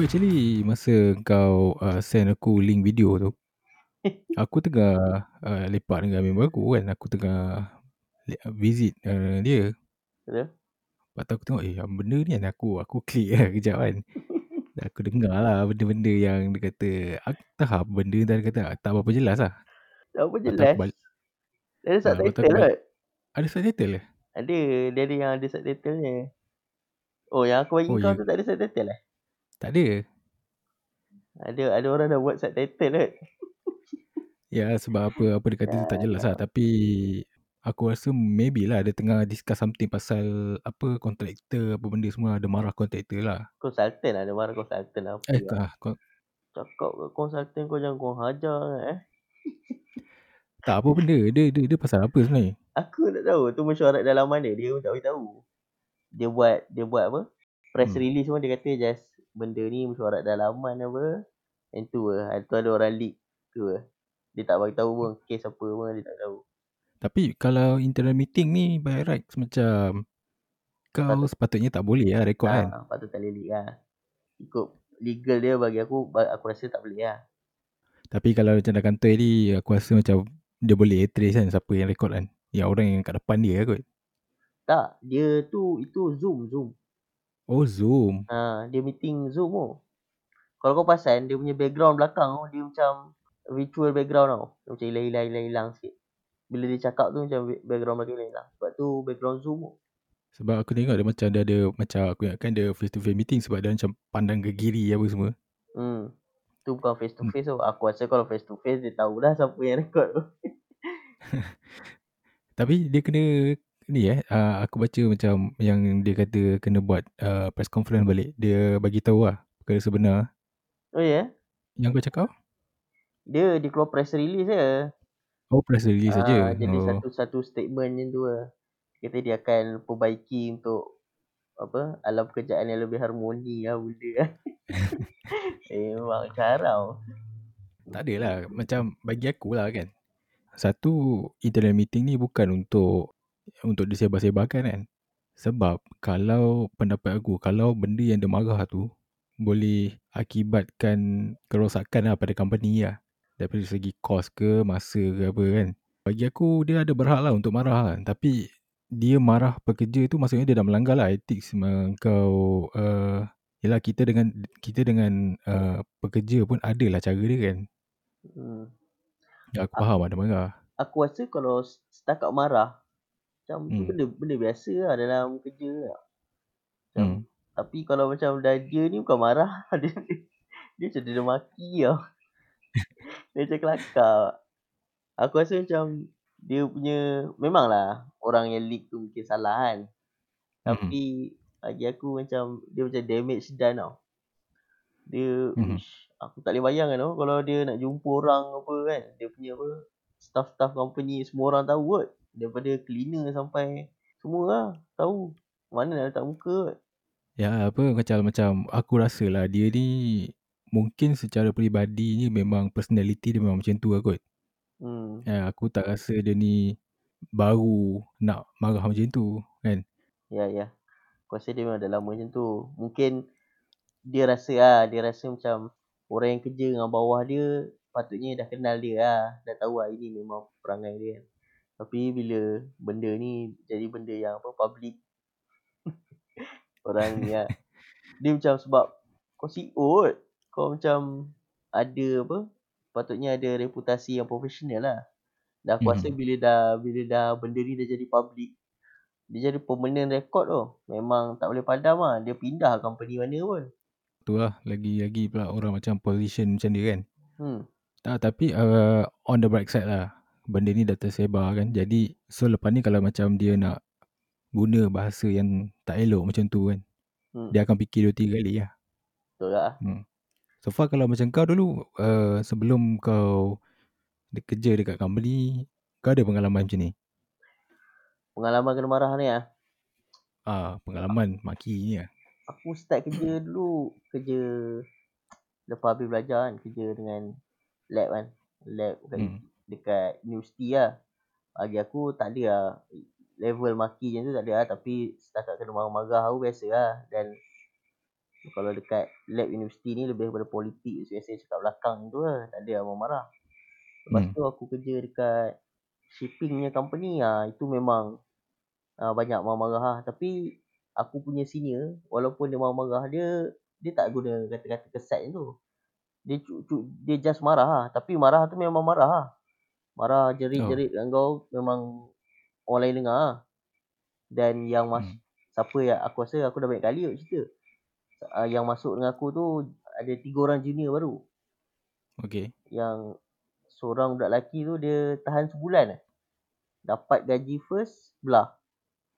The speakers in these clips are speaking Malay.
Aku actually masa kau uh, send aku link video tu Aku tengah uh, lepak dengan member aku kan Aku tengah visit uh, dia Betul? Lepas tu aku tengok eh benda ni kan aku Aku klik lah kejap kan aku dengar lah benda-benda yang dia kata Aku apa benda tu dia kata tak apa-apa jelas lah Tak apa jelas. Dia ada Ah, subtitle kot. balik. Ada subtitle ke? Ada. Dia ada yang ada subtitle nya. Oh, yang aku bagi Oh, kau ya. tu tak ada subtitle lah? Tak ada Ada ada orang dah buat subtitle kot. Ya sebab apa Apa dia kata tu tak jelas lah Tapi Aku rasa maybe lah Dia tengah discuss something pasal Apa kontraktor Apa benda semua Ada marah kontraktor lah Consultant lah. Dia marah consultant lah. Apa Eh lah. kah, kau, Cakap ke consultant kau jangan kau hajar kan, eh. Tak apa benda Dia, dia, dia pasal apa sebenarnya Aku tak tahu. Tu mesyuarat dalaman dia. Dia pun tak beritahu. Dia buat dia buat apa? Press Hmm. release pun dia kata just benda ni mesyuarat dalaman apa. Yang tu lah. Tu ada orang leak tu lah. Dia tak bagi tahu pun kes apa pun dia tak tahu. Tapi kalau internal meeting ni By rights macam Kau Patut- sepatutnya tak boleh lah Rekod kan Ha, patut tak boleh leak lah. Ikut legal dia bagi aku aku rasa tak boleh lah. Tapi kalau macam dah kantor ni Aku rasa macam Dia boleh trace kan Siapa yang rekod kan Yang orang yang kat depan dia kot Tak, dia tu itu Zoom, Zoom. Oh Zoom Ha, dia meeting Zoom tu. Kalau kau perasan dia punya background belakang tu dia macam virtual background tau. Dia macam hilang-hilang hilang-hilang sikit. Bila dia cakap tu macam background belakang hilang. Sebab tu background Zoom tu. Sebab aku tengok dia macam Dia ada Macam aku ingatkan dia face to face meeting Sebab dia macam Pandang ke kiri apa semua Hmm. Tu bukan face to face tu. Aku rasa kalau face to face dia tahu dah siapa yang record tu. Tapi dia kena ni eh uh, aku baca macam yang dia kata kena buat uh, press conference balik. Dia bagi tahu lah perkara sebenar Oh ya? Yeah? yang kau cakap. Dia dia keluar press release je. Oh press release saja. Ah, jadi oh. satu-satu statement macam tu lah. Kata dia akan perbaiki untuk apa alam pekerjaan yang lebih harmoni lah benda lah. eh, memang carau. Tak adalah macam bagi aku lah kan. Satu internal meeting ni bukan untuk untuk disebar-sebarkan kan. Sebab kalau pendapat aku kalau benda yang dia marah tu boleh akibatkan kerosakan lah pada company lah. Daripada segi kos ke, masa ke apa kan. Bagi aku dia ada berhak lah untuk marah kan. Tapi dia marah pekerja tu maksudnya dia dah melanggar lah ethics kau uh, Yelah kita dengan kita dengan uh, pekerja pun ada lah cara dia kan. Hmm. Ya, aku faham ada marah. Aku rasa kalau setakat marah macam tu Hmm. benda benda biasa lah dalam kerja lah. Macam, Hmm. Tapi kalau macam dah dia ni bukan marah. dia, dia macam dia maki tau. dia macam kelakar. Aku rasa macam dia punya memanglah orang yang leak tu mungkin salah kan. Hmm. Tapi bagi aku macam dia macam damage done tau. Dia Mhm. ish, aku tak boleh bayangkan tau kalau dia nak jumpa orang apa kan. Dia punya apa staff-staff company semua orang tahu kot. Daripada cleaner sampai semua lah tahu. Mana nak letak muka kot. Ya apa macam macam aku rasa lah dia ni mungkin secara peribadi ni memang personality dia memang macam tu lah kot. Hmm. Ya, aku tak rasa dia ni baru nak marah macam tu kan. Ya ya. Aku rasa dia memang dah lama macam tu. Mungkin dia rasa lah, dia rasa macam orang yang kerja dengan bawah dia patutnya dah kenal dia lah. Dah tahu lah ini memang perangai dia kan. Tapi bila benda ni jadi benda yang apa public orang ni lah. Dia macam sebab kau CEO kot. Kau macam ada apa patutnya ada reputasi yang profesional lah. Dan aku rasa Mhm. bila dah bila dah benda ni dah jadi public dia jadi permanent record tu. Memang tak boleh padam lah. Dia pindah company mana pun. Tu lah lagi-lagi pula orang macam position macam dia kan. Hmm. Tak tapi uh, on the bright side lah. Benda ni dah tersebar kan. Jadi so lepas ni kalau macam dia nak guna bahasa yang tak elok macam tu kan. Hmm. Dia akan fikir dua tiga kali lah. Betul tak? Hmm. So far kalau macam kau dulu uh, sebelum kau de- kerja dekat company kau ada pengalaman macam ni? Pengalaman kena marah ni lah. Ah, pengalaman maki ni lah. Aku start kerja dulu. Kerja lepas habis belajar kan. Kerja dengan lab kan. Lab kat, Hmm. Dekat universiti lah. Bagi aku tak ada lah. Level maki macam tu tak ada lah. Tapi setakat kena marah-marah aku biasa lah. Dan Kalau dekat lab universiti ni lebih daripada politik biasa cakap belakang tu lah. Tak ada orang marah. Lepas Hmm. tu aku kerja dekat shippingnya company ah itu memang ah, banyak marah-marah lah. Tapi aku punya senior walaupun dia marah-marah dia dia tak guna kata-kata kesat tu. Dia cu, cu, dia just marah lah. Tapi marah tu memang marah lah. Marah jerit-jerit kat kau memang orang lain dengar lah. Dan yang mas Hmm. siapa yang aku rasa aku dah banyak kali kot cerita. Uh, yang masuk dengan aku tu ada tiga orang junior baru. Okay. Yang seorang budak lelaki tu dia tahan sebulan eh. Dapat gaji first belah.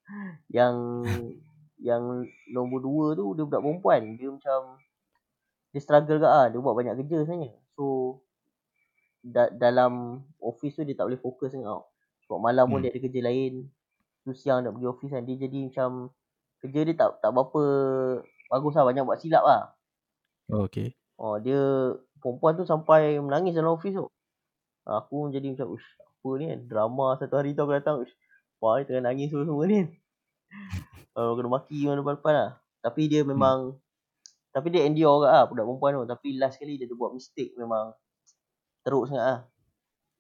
Yang yang nombor dua tu dia budak perempuan. Dia macam dia struggle ke ah. Dia buat banyak kerja sebenarnya. So da, dalam office tu dia tak boleh fokus sangat. Sebab malam pun Hmm. dia ada kerja lain. Tu siang nak pergi office kan. Dia jadi macam kerja dia tak tak berapa bagus lah. Banyak buat silap lah. Oh, okay. Oh, dia perempuan tu sampai menangis dalam office tu. Aku jadi macam, ush, apa ni kan? Drama satu hari tu aku datang, ush, wah ni tengah nangis semua-semua ni. Uh, kena maki mana depan-depan lah. Tapi dia memang, hmm. tapi dia endure kat lah budak perempuan tu. Tapi last kali dia, dia buat mistake memang teruk sangat lah.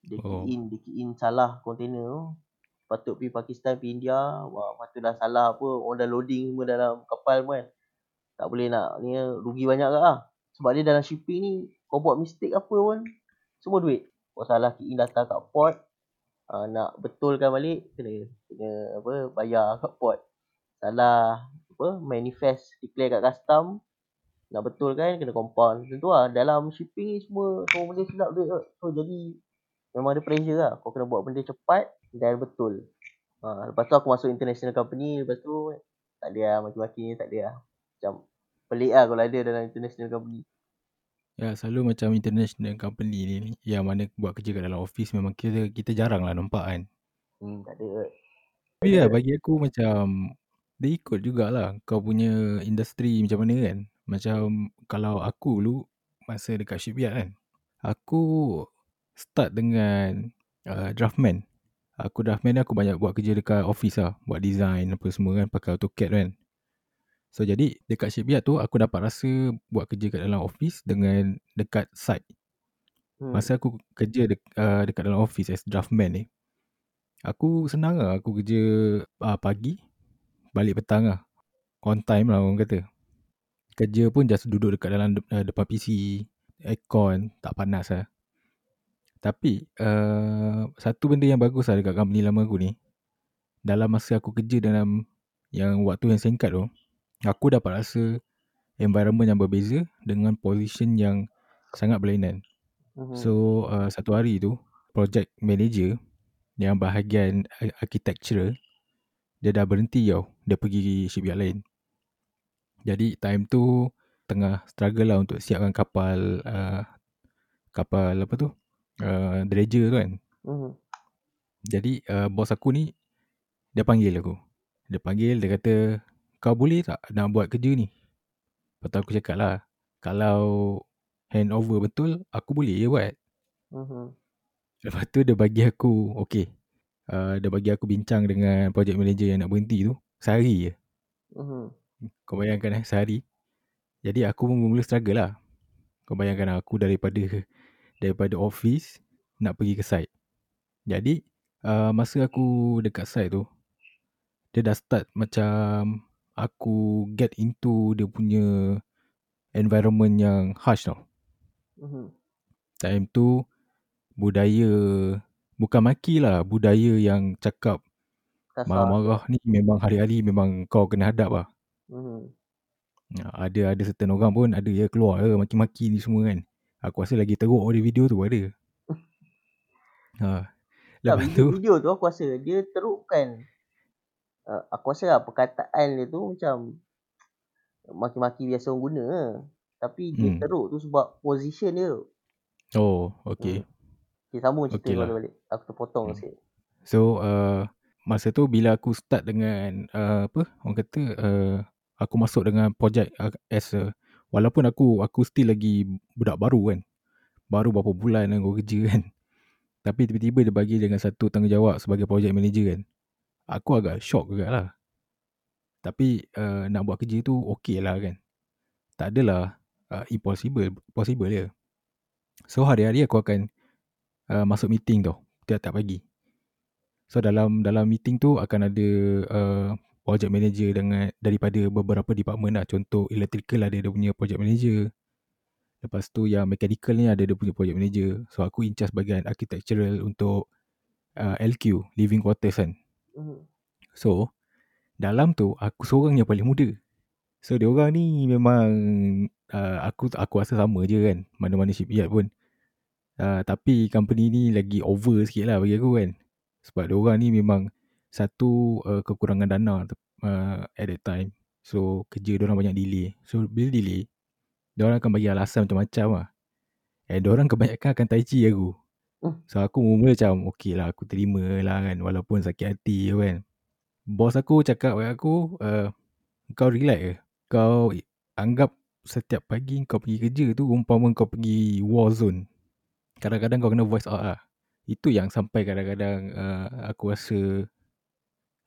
Dia Oh. key in, dia key in salah container tu. Patut pergi Pakistan, pergi India. Wah, tu dah salah apa. Orang dah loading semua dalam kapal pun kan. Tak boleh nak, ni rugi banyak kat lah. Sebab dia dalam shipping ni, kau buat mistake apa pun, semua duit. Kau salah key in data kat port, uh, nak betulkan balik, kena, kena apa, bayar kat port. Salah, apa, manifest, declare kat custom, nak betulkan, kena compound. Macam tu lah, dalam shipping ni semua, semua benda silap duit kot. So, jadi, memang ada pressure lah. Kau kena buat benda cepat dan betul. Ha, lepas tu aku masuk international company, lepas tu, tak ada lah, maki-maki ni tak ada lah. Macam, pelik lah kalau ada dalam international company. Ya, selalu macam international company ni yang mana buat kerja kat dalam office memang kita kita jarang lah nampak kan. Hmm, tak ada. Tapi ya, bagi aku macam dia ikut jugalah kau punya industri macam mana kan. Macam kalau aku dulu masa dekat shipyard kan. Aku start dengan uh, draftman. Aku draftman aku banyak buat kerja dekat office lah. Buat design apa semua kan pakai AutoCAD kan. So jadi dekat shipyard tu aku dapat rasa buat kerja kat dalam office dengan dekat site. Hmm. Masa aku kerja dek, uh, dekat dalam office as draftman ni. Aku senang lah aku kerja uh, pagi balik petang lah. On time lah orang kata. Kerja pun just duduk dekat dalam de- uh, depan PC, aircon, tak panas lah. Tapi uh, satu benda yang bagus lah dekat company lama aku ni. Dalam masa aku kerja dalam yang waktu yang singkat tu, aku dapat rasa environment yang berbeza dengan position yang sangat berlainan. Mhm. So uh, satu hari tu project manager yang bahagian ar- architecture dia dah berhenti tau. Dia pergi shipyard lain. Jadi time tu tengah struggle lah untuk siapkan kapal uh, kapal apa tu? Uh, dredger tu kan. Mhm. Jadi uh, bos aku ni dia panggil aku. Dia panggil dia kata kau boleh tak nak buat kerja ni? Lepas tu aku cakap lah kalau handover betul aku boleh je buat. Mhm. Lepas tu dia bagi aku okay. Uh, dia bagi aku bincang dengan project manager yang nak berhenti tu sehari je. Mhm. Kau bayangkan eh sehari. Jadi aku pun mula struggle lah. Kau bayangkan aku daripada daripada office nak pergi ke site. Jadi uh, masa aku dekat site tu dia dah start macam aku get into dia punya environment yang harsh tau. Mhm. Time tu budaya bukan maki lah budaya yang cakap marah-marah ni memang hari-hari memang kau kena hadap lah. Mhm. Ha, ada ada certain orang pun ada ya keluar ya maki-maki ni semua kan. Aku rasa lagi teruk dari video tu ada. Ha. Tak, Lepas video, tu video tu aku rasa dia teruk kan. Uh, aku rasa lah perkataan dia tu macam maki-maki biasa orang guna lah. Tapi dia Hmm. teruk tu sebab position dia. oh okey. Okay, sambung cerita okay lah. balik. Aku terpotong Hmm. hmm. sikit. So uh, masa tu bila aku start dengan uh, apa orang kata uh, aku masuk dengan projek as a walaupun aku aku still lagi budak baru kan. Baru berapa bulan aku kerja kan. Tapi tiba-tiba dia bagi dengan satu tanggungjawab sebagai project manager kan. Aku agak shock juga lah. Tapi uh, nak buat kerja tu okey lah kan. tak adalah uh, impossible. Possible je. So hari-hari aku akan uh, masuk meeting tu. Tiap-tiap pagi. So dalam dalam meeting tu akan ada uh, project manager dengan daripada beberapa department lah. Contoh electrical ada dia punya project manager. Lepas tu yang mechanical ni ada dia punya project manager. So aku in charge bagian architectural untuk uh, LQ, living quarters kan. Mhm. So dalam tu aku seorang yang paling muda. So dia orang ni memang uh, aku aku rasa sama je kan. Mana-mana shipyard pun. Uh, tapi company ni lagi over sikit lah bagi aku kan. Sebab dia orang ni memang satu uh, kekurangan dana uh, at that time. So kerja dia orang banyak delay. So bila delay, dia orang akan bagi alasan macam-macam lah. And dia orang kebanyakan akan tai chi aku. Hmm. So aku mula macam okay lah aku terima lah kan. Walaupun sakit hati kan. Bos aku cakap kat aku, uh, kau relax ke? Kau anggap setiap pagi kau pergi kerja tu umpama kau pergi war zone. Kadang-kadang kau kena voice out lah. Itu yang sampai kadang-kadang uh, aku rasa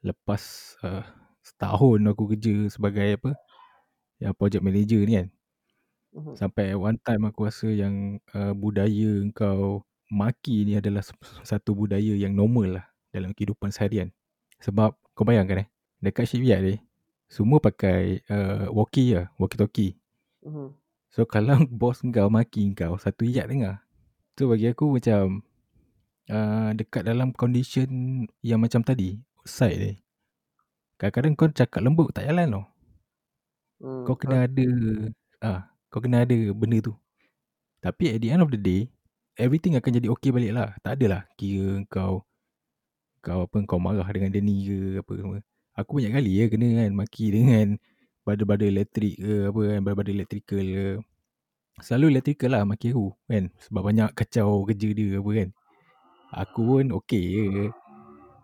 lepas uh, setahun aku kerja sebagai apa yang project manager ni kan. Mhm. Sampai one time aku rasa yang uh, budaya kau maki ni adalah satu budaya yang normal lah dalam kehidupan seharian. Sebab kau bayangkan eh, dekat shipyard ni, semua pakai uh, walkie lah, walkie-talkie. Mhm. So kalau bos kau maki kau, satu yard dengar. So bagi aku macam uh, dekat dalam condition yang macam tadi, side ni. Kadang-kadang kau cakap lembut tak jalan tau. Hmm. Kau kena ada ah, kau kena ada benda tu. Tapi at the end of the day, everything akan jadi okay balik lah. Tak adalah kira kau kau apa kau marah dengan dia ni ke apa semua. Aku banyak kali ya kena kan maki dengan bada-bada elektrik ke apa kan, bada-bada electrical ke. Selalu electrical lah maki aku kan. Sebab banyak kacau kerja dia apa kan. Aku pun okay je.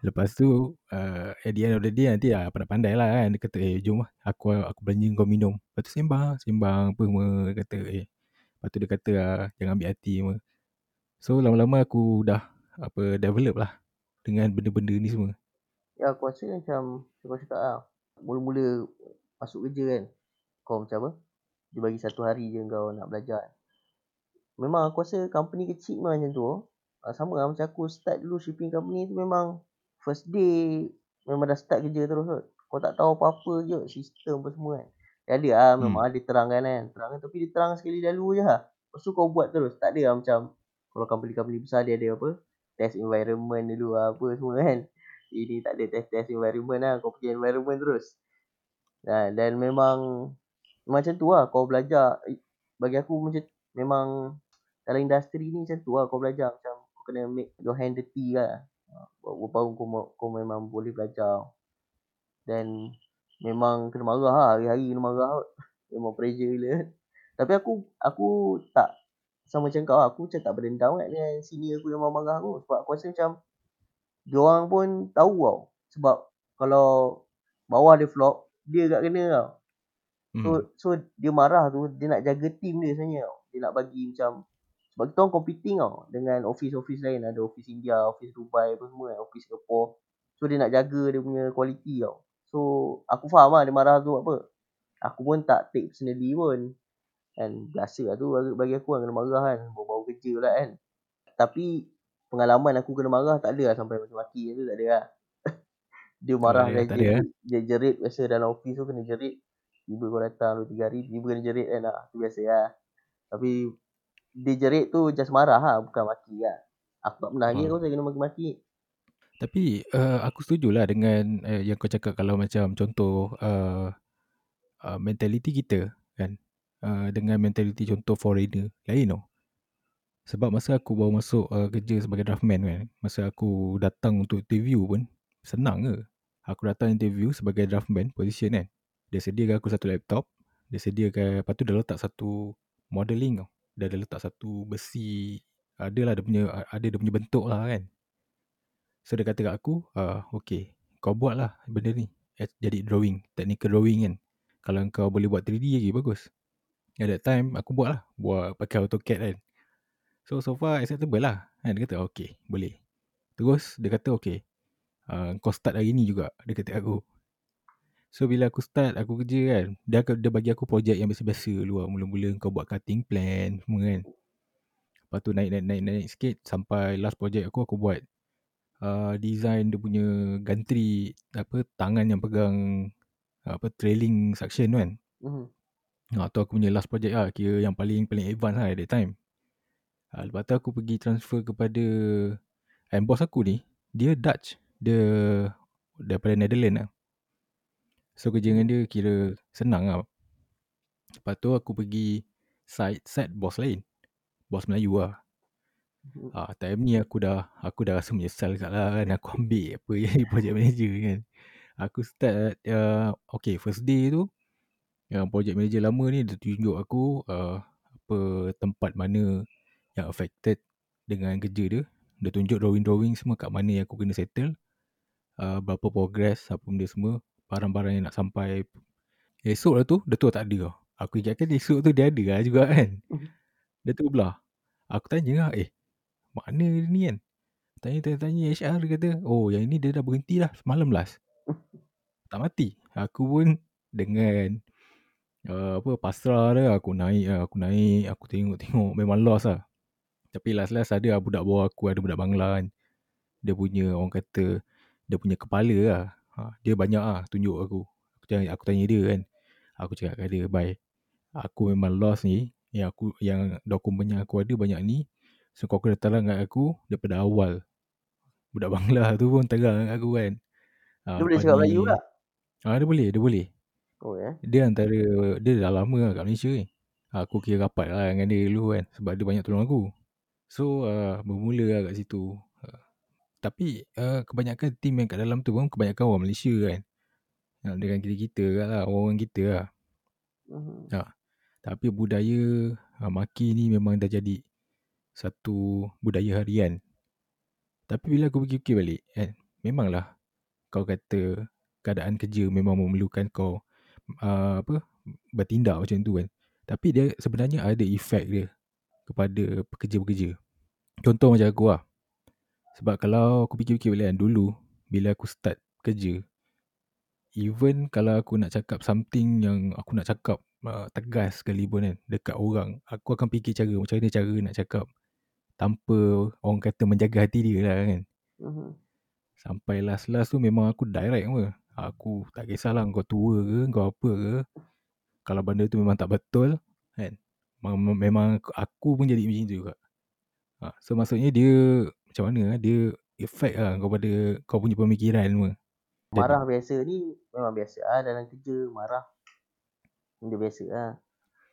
Lepas tu uh, at the end of the day nanti lah pandai-pandai lah kan. Dia kata eh jom lah aku, aku belanja kau minum. Lepas tu sembang, sembang apa semua. Dia kata eh. Lepas tu dia kata lah jangan ambil hati semua. So lama-lama aku dah apa develop lah dengan benda-benda ni semua. Ya aku rasa macam Kau cakap lah Mula-mula Masuk kerja kan Kau macam apa Dia bagi satu hari je kau nak belajar Memang aku rasa company kecil memang macam tu Ah, Sama lah macam aku start dulu shipping company tu memang First day Memang dah start kerja terus kot. Kau tak tahu apa-apa je Sistem apa semua kan. Dia ada lah memang ada terangkan kan Terangkan tapi dia terang sekali dahulu je lah Lepas tu kau buat terus. Tak ada lah macam Kalau company-company besar dia ada apa Test environment dulu lah apa semua kan. Ini tak ada test-test environment lah Kau pergi environment terus. Dan, dan memang Macam tu lah kau belajar. Bagi aku macam Memang Dalam industri ni macam tu lah kau belajar. Macam kau kena make your hand dirty lah Baru baru kau, kau memang boleh belajar. Dan Memang kena marah lah. Hari-hari kena marah kot. Memang pressure gila Tapi aku Aku tak Sama macam kau lah. Aku macam tak berdendam kan Dengan senior aku yang marah aku. Sebab aku rasa macam Diorang pun tahu tau. Sebab Kalau Bawah dia flop Dia agak kena tau. Hmm. So so dia marah tu dia nak jaga team dia sebenarnya tau. Dia nak bagi macam sebab kita orang competing tau dengan office-office lain ada office India, office Dubai apa semua kan, office Singapore. So dia nak jaga dia punya quality tau. So aku faham lah dia marah tu apa. Aku pun tak take personally pun. Kan biasa lah tu bagi- aku kan kena marah kan. Baru-baru kerja pula kan. Tapi pengalaman aku kena marah tak ada lah sampai maki-maki tu tak ada lah. dia marah dia, tak dia, ada, eh? dia jerit biasa dalam office tu kena jerit. Tiba kau datang 2 3 hari tiba kena jerit kan lah. Tu biasa lah. Tapi dia jerit tu just marah lah bukan maki lah. Aku tak pernah lagi Oh. kau saya kena maki-maki. Tapi uh, aku setujulah dengan uh, yang kau cakap kalau macam contoh uh, uh, mentality kita kan uh, dengan mentality contoh foreigner lain tau. Sebab masa aku baru masuk uh, kerja sebagai draftman kan, masa aku datang untuk interview pun senang ke. Aku datang interview sebagai draftman position kan. Dia sediakan aku satu laptop, dia sediakan lepas tu dia letak satu modeling tau. Dia ada letak satu besi, adalah dia punya ada dia punya bentuk lah kan. So dia kata kat aku, uh, okay, kau buat lah benda ni. Eh, Jadi drawing, technical drawing kan. Kalau kau boleh buat 3D lagi bagus. At that time aku buat lah, buat pakai AutoCAD kan. So so far acceptable lah. Kan dia kata okay, boleh. Terus dia kata okay, uh, kau start hari ni juga. Dia kata kat aku. So bila aku start aku kerja kan Dia, dia bagi aku projek yang biasa-biasa dulu lah Mula-mula kau buat cutting plan semua kan. Lepas tu naik-naik-naik sikit Sampai last projek aku aku buat uh, Design dia punya gantri Apa tangan yang pegang apa trailing suction kan. Mhm. Ha, tu aku punya last project lah. Kira yang paling paling advance lah at that time. Ha, Lepas tu aku pergi transfer kepada And boss aku ni. Dia Dutch. Dia Daripada Netherlands lah So kerja dengan dia kira senang lah. Lepas tu aku pergi Side Side boss lain. Boss Melayu lah. Mhm. ha, Time ni aku dah Aku dah rasa menyesal kat lah kan Aku ambil apa yang project manager kan. Aku start uh, Okay first day tu Yang project manager lama ni Dia tunjuk aku uh, Apa tempat mana Yang affected Dengan kerja dia. Dia tunjuk drawing-drawing semua Kat mana yang aku kena settle uh, Berapa progress Apa benda semua Barang-barang yang nak sampai Esok lah tu Dia tu tak ada tau. Aku ingatkan esok tu dia ada lah juga kan. Mhm. Dia tu belah. Aku tanya lah Eh mana dia ni kan? Tanya-tanya HR dia kata Oh yang ini dia dah berhenti lah Semalam last. Tak mati. Aku pun Dengan uh, Apa Pasrah dia Aku naik lah Aku naik Aku tengok-tengok Memang lost lah. Tapi last-last ada lah Budak bawah aku Ada budak Bangla kan. Dia punya orang kata Dia punya kepala lah ha, Dia banyak lah Tunjuk aku Aku tanya, aku tanya dia kan Aku cakap kat dia Bye Aku memang lost ni Yang aku Yang dokumen yang aku ada Banyak ni So kau kena terang kat aku Daripada awal Budak Bangla tu pun terang kat aku kan ha, Dia boleh cakap Melayu tak? Ah dia boleh, dia boleh. Oh ya. Dia antara dia dah lama lah kat Malaysia ni. Aku kira rapat lah dengan dia dulu kan sebab dia banyak tolong aku. So uh, bermula lah kat situ. Tapi uh, kebanyakan tim yang kat dalam tu pun kebanyakan orang Malaysia kan. Uh, dengan kita-kita lah, orang kita lah. Mhm. Tapi budaya uh, maki ni memang dah jadi satu budaya harian. Tapi bila aku fikir-fikir balik kan, memanglah kau kata keadaan kerja memang memerlukan kau uh, apa bertindak macam tu kan. Tapi dia sebenarnya ada efek dia kepada pekerja-pekerja. Contoh macam aku lah. Sebab kalau aku fikir-fikir balik kan dulu bila aku start kerja even kalau aku nak cakap something yang aku nak cakap uh, tegas sekali pun kan dekat orang, aku akan fikir cara macam mana cara nak cakap tanpa orang kata menjaga hati dia lah kan. Mhm. Sampai last-last tu memang aku direct apa. Aku tak kisahlah kau tua ke, kau apa ke. Kalau benda tu memang tak betul, kan. Memang, aku pun jadi macam tu juga. Ha, so maksudnya dia, macam mana dia effect lah kau pada kau punya pemikiran semua. Marah biasa ni memang biasa ah dalam kerja marah. Benda biasa ah.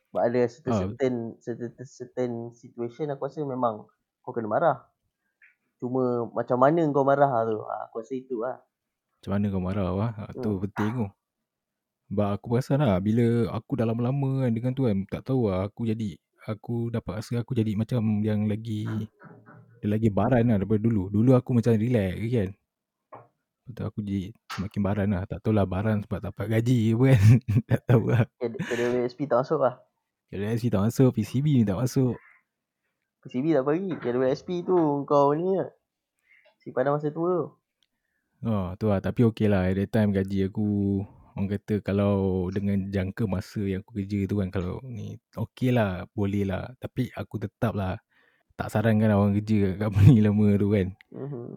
Sebab ada certain, Ah. certain, certain, certain situation aku rasa memang kau kena marah. Cuma macam mana kau marah tu. Ah, aku rasa itu lah. Macam mana kau marah lah. Ha, tu Hmm. penting tu. Sebab aku perasan lah bila aku dah lama-lama kan dengan tu kan tak tahu lah aku jadi aku dapat rasa aku jadi macam yang lagi dia lagi baran lah daripada dulu. Dulu aku macam relax je kan. Betul aku jadi semakin baran lah. Tak tahu lah baran sebab tak dapat gaji ke kan. tak tahu lah. KWSP tak masuk lah. KLSC tak masuk, PCB ni tak masuk. PCB tak bagi. KWSP tu kau ni lah. Simpanan masa tua tu. Oh, tu lah. Tapi okey lah. At that time gaji aku orang kata kalau dengan jangka masa yang aku kerja tu kan kalau ni okey lah. Boleh lah. Tapi aku tetap lah tak sarankan orang kerja kat company lama tu kan. Mhm.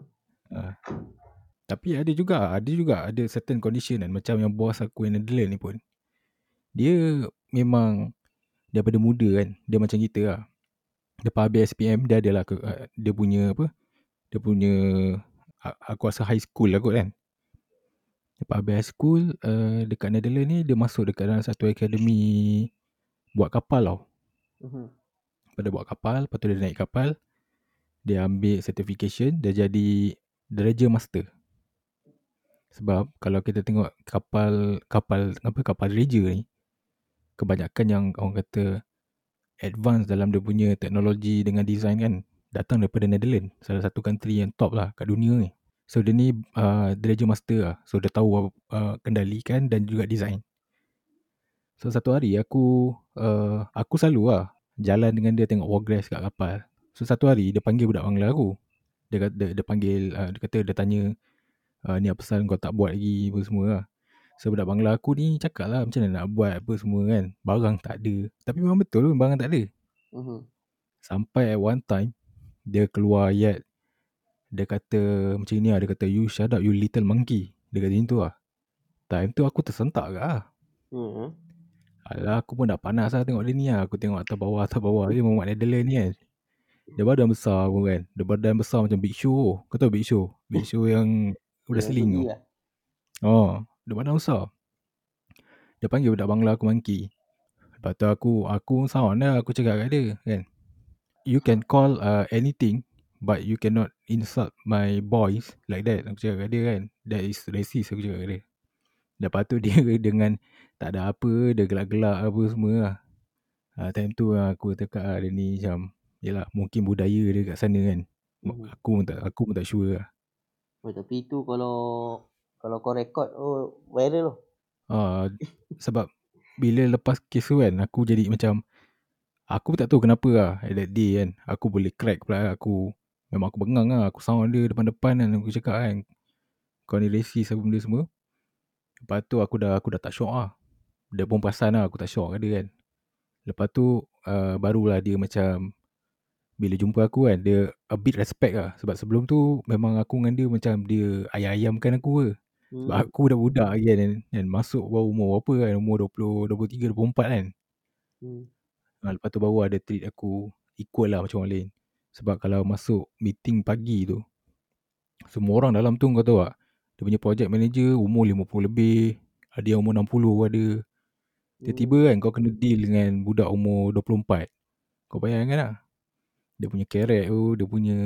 Tapi ada juga, ada juga ada certain condition kan. Macam yang bos aku yang Netherlands ni pun. Dia memang daripada muda kan. Dia macam kita lah. Lepas habis SPM, dia adalah ke, uh, dia punya apa. Dia punya, a- aku rasa high school lah kot kan. Lepas habis high school, uh, dekat Netherlands ni, dia masuk dekat dalam satu akademi buat kapal tau. Mhm. Lepas dia buat kapal, lepas tu dia naik kapal. Dia ambil certification, dia jadi deraja master. Sebab kalau kita tengok kapal kapal apa kapal deraja ni kebanyakan yang orang kata advance dalam dia punya teknologi dengan design kan datang daripada Netherlands, salah satu country yang top lah kat dunia ni. So dia ni uh, deraja master lah. So dia tahu uh, kendalikan dan juga design. So satu hari aku uh, aku selalu lah jalan dengan dia tengok progress kat kapal. So satu hari dia panggil budak Bangla aku. Dia kata dia, dia panggil uh, dia kata dia tanya uh, ni apa pasal kau tak buat lagi apa semua lah. So budak bangla aku ni cakap lah macam mana nak buat apa semua kan. Barang tak ada. Tapi memang betul pun barang tak ada. Mhm. Sampai at one time, dia keluar ayat. Dia kata macam ni lah. Dia kata, you shut up, you little monkey. Dia kata macam tu lah. Time tu aku tersentak ke lah. Mhm. Alah, aku pun dah panas lah tengok dia ni lah. Aku tengok atas bawah, atas bawah. Dia Muhammad Netherlands ni kan. Dia badan besar pun kan. Dia badan besar macam Big Show. Kau tahu Big Show? Big Show yang wrestling tu. Lah. Oh, dia badan besar. Dia panggil budak Bangla aku monkey. Lepas tu aku, aku sound lah aku cakap kat dia kan. You can call uh, anything but you cannot insult my boys like that. Aku cakap kat dia kan. That is racist aku cakap kat dia. Lepas tu dia dengan tak ada apa, dia gelak-gelak apa semua lah. Uh, time tu lah aku cakap lah dia ni macam, yelah mungkin budaya dia kat sana kan. Mhm. Aku pun tak, aku pun tak sure lah. Oh, tapi tu kalau kalau kau rekod oh viral tu. Ah, sebab bila lepas kes tu kan, aku jadi macam, aku tak tahu kenapa lah at that day kan. Aku boleh crack pula lah. aku, memang aku bengang lah. Aku sound dia depan-depan kan. Aku cakap kan, kau ni racist apa benda semua. Lepas tu aku dah aku dah tak syok lah. Dia pun perasan lah aku tak syok dia kan. Lepas tu uh, barulah dia macam bila jumpa aku kan dia a bit respect lah sebab sebelum tu memang aku dengan dia macam dia ayam-ayamkan aku ke. Sebab Hmm. aku dah budak lagi kan, kan masuk baru umur berapa kan umur 20 23 24 kan. Hmm. Ha, lepas tu baru ada treat aku equal lah macam orang lain. Sebab kalau masuk meeting pagi tu semua orang dalam tu kau tahu tak dia punya project manager umur 50 lebih ada yang umur 60 ada Tiba-tiba kan kau kena deal dengan budak umur 24. Kau bayangkan lah. Dia punya carrot tu, dia punya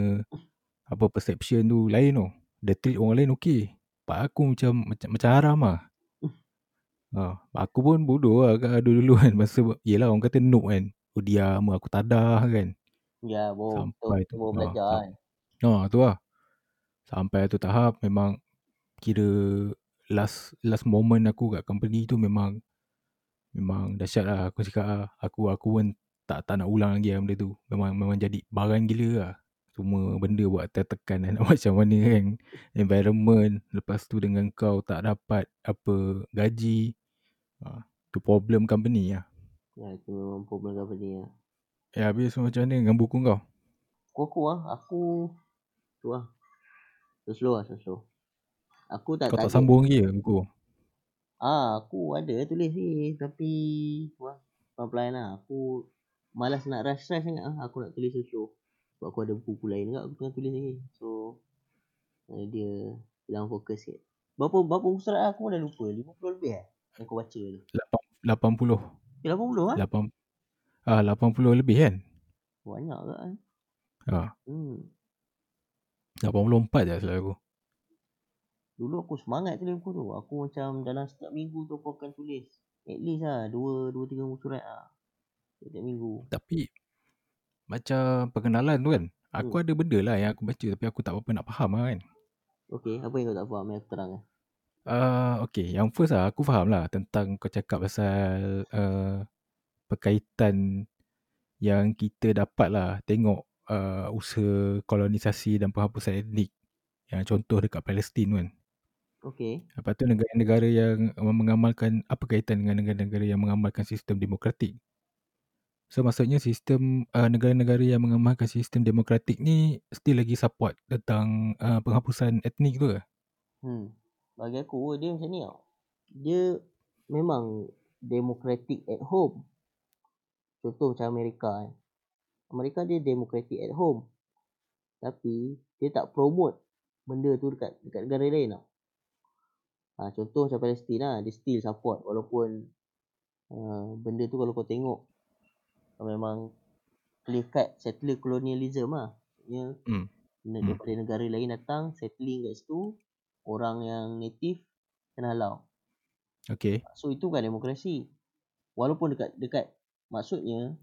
apa perception tu lain tu. Dia treat orang lain okey. Pak aku macam macam, macam haram lah. Ha, aku pun bodoh lah kat dulu-dulu kan. Masa, yelah orang kata noob kan. Oh diam, aku tadah kan. Ya, baru Sampai tu tu. baru Ha, belajar sam- kan. Ha, tu lah. Sampai tu tahap memang kira last last moment aku kat company tu memang memang dahsyat lah. Aku cakap lah, aku aku pun tak tak nak ulang lagi lah benda tu. Memang memang jadi barang gila lah. Semua benda buat tertekan kan. Macam mana kan. Environment. Lepas tu dengan kau tak dapat apa gaji. Ha, tu problem company lah. Ya, itu memang problem company lah. Ya habis macam mana dengan buku kau? Aku aku lah, aku tu lah. So slow lah, so slow. Aku tak Kau tak target. sambung lagi ke buku? Ah, aku ada tulis ni tapi wah, pelan-pelan lah. Aku malas nak rush-rush sangat lah. Aku nak tulis slow. Sebab aku ada buku lain juga aku tengah tulis lagi. So uh, dia hilang fokus sikit. Berapa berapa buku surat lah? aku dah lupa. 50 lebih eh yang aku baca tu. Lapan- 80. Eh 80 ah? Lapan, ah, 80 lebih kan? Banyak ke kan? Ha, Hmm. 84 je selalu aku. Dulu aku semangat tulis buku tu. Aku macam dalam setiap minggu tu aku akan tulis. At least lah 2 2 3 buku surat lah. Setiap minggu. Tapi macam perkenalan tu kan. Aku Hmm. ada benda lah yang aku baca tapi aku tak apa nak faham lah kan. Okay, apa yang kau tak faham yang aku terang eh? Uh, okay, yang first lah aku faham lah tentang kau cakap pasal uh, perkaitan yang kita dapat lah tengok uh, usaha kolonisasi dan penghapusan etnik. Yang contoh dekat Palestin kan. Okay. Lepas tu negara-negara yang mengamalkan, apa kaitan dengan negara-negara yang mengamalkan sistem demokratik? So maksudnya sistem uh, negara-negara yang mengamalkan sistem demokratik ni still lagi support tentang uh, penghapusan etnik tu ke? Hmm. Bagi aku dia macam ni tau. Dia memang democratic at home. Contoh macam Amerika kan. Amerika dia democratic at home. Tapi dia tak promote benda tu dekat dekat negara lain tau. Ha, contoh macam Palestin lah, dia still support walaupun uh, benda tu kalau kau tengok memang clear cut settler colonialism lah. Maksudnya Hmm. Hmm. daripada negara lain datang settling kat situ, orang yang native kena halau. Okay. So itu bukan demokrasi. Walaupun dekat dekat maksudnya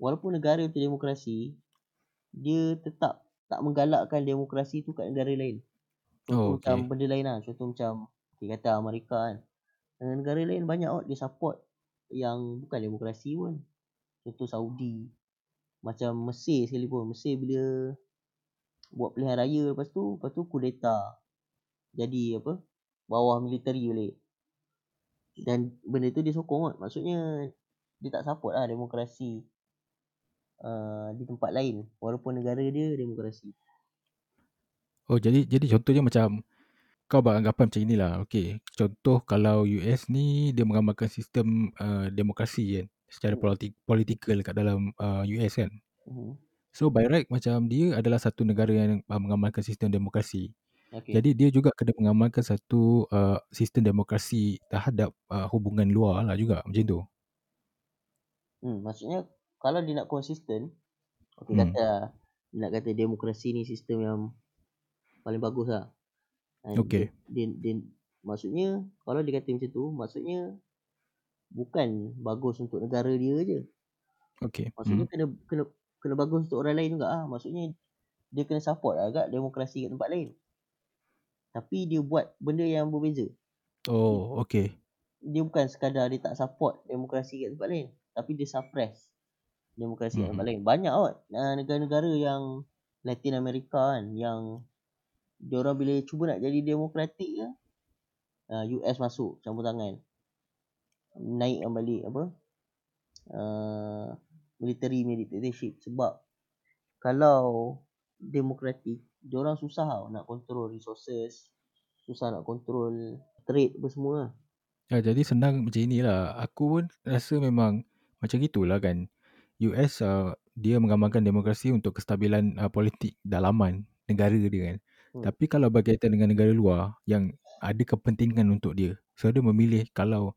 walaupun negara itu demokrasi, dia tetap tak menggalakkan demokrasi tu kat negara lain. Contoh Oh, macam okay. benda lain lah. Contoh macam kita kata Amerika kan. Dan negara lain banyak out dia support yang bukan demokrasi pun. Contoh Saudi. Macam Mesir sekalipun. Mesir bila buat pilihan raya lepas tu, lepas tu kudeta. Jadi apa? Bawah militeri balik. Dan benda tu dia sokong kot. Maksudnya dia tak support lah demokrasi uh, di tempat lain. Walaupun negara dia demokrasi. Oh jadi jadi contohnya macam kau beranggapan macam inilah. Okay. Contoh kalau US ni dia mengamalkan sistem uh, demokrasi kan. Secara Hmm. politik, politikal kat dalam uh, US kan. Hmm. So by right macam dia adalah satu negara yang uh, mengamalkan sistem demokrasi. Okay. Jadi dia juga kena mengamalkan satu uh, sistem demokrasi terhadap uh, hubungan luar lah juga macam tu. Hmm, maksudnya kalau dia nak konsisten, okey Hmm. kata dia nak kata demokrasi ni sistem yang paling bagus lah. And Okey. Dia, dia, dia, maksudnya kalau dia kata macam tu, maksudnya bukan bagus untuk negara dia je. Okay. Maksudnya Hmm. kena kena kena bagus untuk orang lain juga ah. Maksudnya dia kena support lah agak demokrasi kat tempat lain. Tapi dia buat benda yang berbeza. Oh, okay. Dia bukan sekadar dia tak support demokrasi kat tempat lain, tapi dia suppress demokrasi kat Hmm. tempat lain. Banyak kot negara-negara yang Latin America kan yang dia orang bila cuba nak jadi demokratik ke uh, US masuk campur tangan. Naikkan balik apa? Uh, military dictatorship sebab kalau demokratik dia orang susah tau nak control resources susah nak control trade apa semua. Ya, jadi senang macam inilah. Aku pun rasa memang macam itulah kan. US uh, dia mengamalkan demokrasi untuk kestabilan uh, politik dalaman negara dia kan. Hmm. Tapi kalau berkaitan dengan negara luar yang ada kepentingan untuk dia. So dia memilih kalau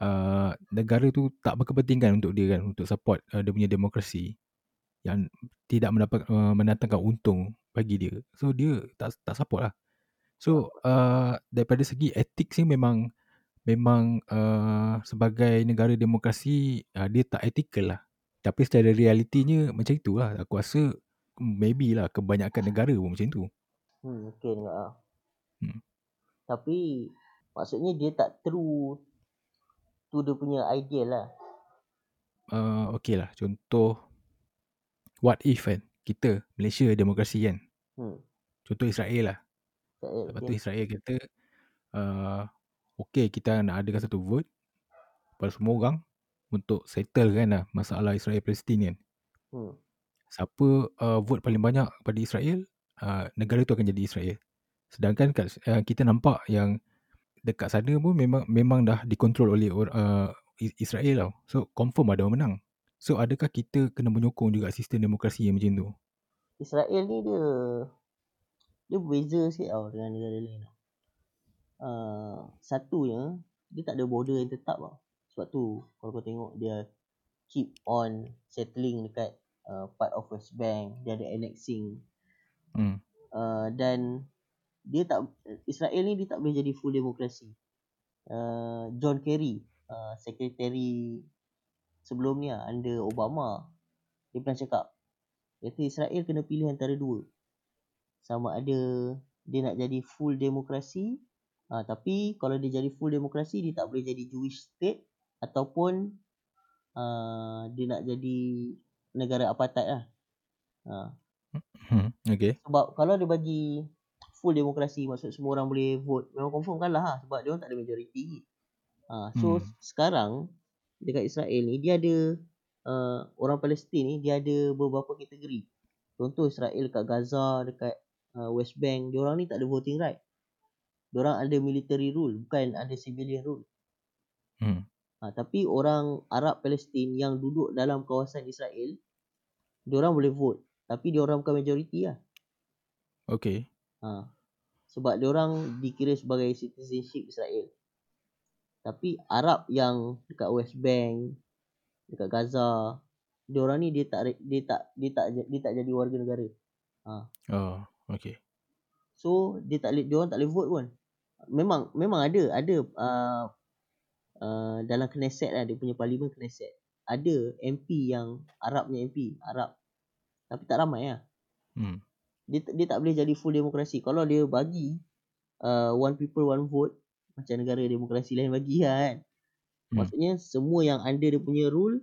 uh, negara tu tak berkepentingan untuk dia kan untuk support uh, dia punya demokrasi yang tidak mendapat uh, mendatangkan untung bagi dia. So dia tak tak support lah. So uh, daripada segi etik sih memang memang uh, sebagai negara demokrasi uh, dia tak ethical lah. Tapi secara realitinya macam itulah. Aku rasa maybe lah kebanyakan negara pun macam tu. Hmm, mungkin juga lah. Hmm. Tapi maksudnya dia tak true tu dia punya ideal lah. Uh, okay lah. Contoh what if kan. Kita Malaysia demokrasi kan. Hmm. Contoh Israel lah. Israel, Lepas tu dia, Israel kata uh, okay kita nak adakan satu vote pada semua orang untuk settle kan lah masalah Israel Palestin kan. hmm. Siapa uh, vote paling banyak pada Israel, uh, negara tu akan jadi Israel. Sedangkan kat, uh, kita nampak yang dekat sana pun memang memang dah dikontrol oleh uh, Israel tau. So confirm ada orang menang. So adakah kita kena menyokong juga sistem demokrasi yang macam tu? Israel ni dia dia berbeza sikit tau dengan negara lain tau. Uh, satunya dia tak ada border yang tetap tau. Sebab tu kalau kau tengok dia keep on settling dekat uh, part of West Bank, dia ada annexing Hmm. uh, dan dia tak Israel ni dia tak boleh jadi full demokrasi. Uh, John Kerry, uh, secretary sebelum ni lah, under Obama, dia pernah cakap, kata Israel kena pilih antara dua. Sama ada dia nak jadi full demokrasi, uh, tapi kalau dia jadi full demokrasi, dia tak boleh jadi Jewish state ataupun uh, dia nak jadi negara apartheid lah. Uh, Hmm. Okay. sebab kalau dia bagi full demokrasi maksud semua orang boleh vote memang confirm kalah lah sebab dia orang tak ada majoriti. Ha, so hmm. sekarang dekat Israel ni dia ada uh, orang Palestin ni dia ada beberapa kategori. Contoh Israel dekat Gaza, dekat uh, West Bank, dia orang ni tak ada voting right. Dia orang ada military rule, bukan ada civilian rule. Hmm. Ha, tapi orang Arab Palestin yang duduk dalam kawasan Israel, dia orang boleh vote. Tapi dia orang bukan majoriti lah. Okay. Ha. Sebab dia orang dikira sebagai citizenship Israel. Tapi Arab yang dekat West Bank, dekat Gaza, dia orang ni dia tak dia tak dia tak dia tak jadi warga negara. Ha. Oh, okay. So dia tak dia orang tak boleh vote pun. Memang memang ada ada uh, uh, dalam Knesset lah dia punya parlimen Knesset. Ada MP yang Arab punya MP, Arab. Tapi tak ramai lah. Hmm. dia dia tak boleh jadi full demokrasi. Kalau dia bagi uh, one people one vote macam negara demokrasi lain bagi lah kan. Hmm. Maksudnya semua yang under dia punya rule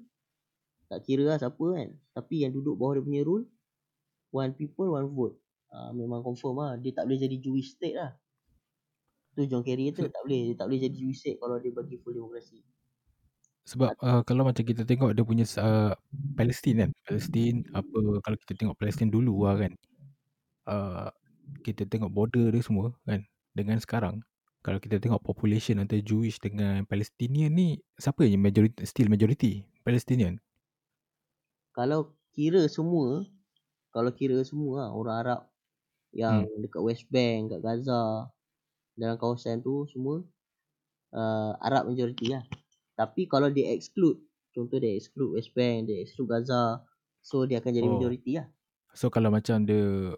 tak kira lah siapa kan. Tapi yang duduk bawah dia punya rule one people one vote. Uh, memang confirm lah dia tak boleh jadi Jewish state lah. Tu John Kerry kata So, tak boleh. Dia tak boleh jadi USAID kalau dia bagi full demokrasi. Sebab uh, kalau macam kita tengok dia punya uh, Palestin kan. Palestin apa kalau kita tengok Palestin dulu lah kan. Uh, kita tengok border dia semua kan. Dengan sekarang. Kalau kita tengok population antara Jewish dengan Palestinian ni. Siapa yang majority, still majority? Palestinian. Kalau kira semua. Kalau kira semua lah, orang Arab. Yang hmm. dekat West Bank, kat Gaza. Dalam kawasan tu semua. Uh, Arab majority lah. Tapi kalau dia exclude, contoh dia exclude West Bank, dia exclude Gaza, so dia akan jadi oh. majority lah. So kalau macam dia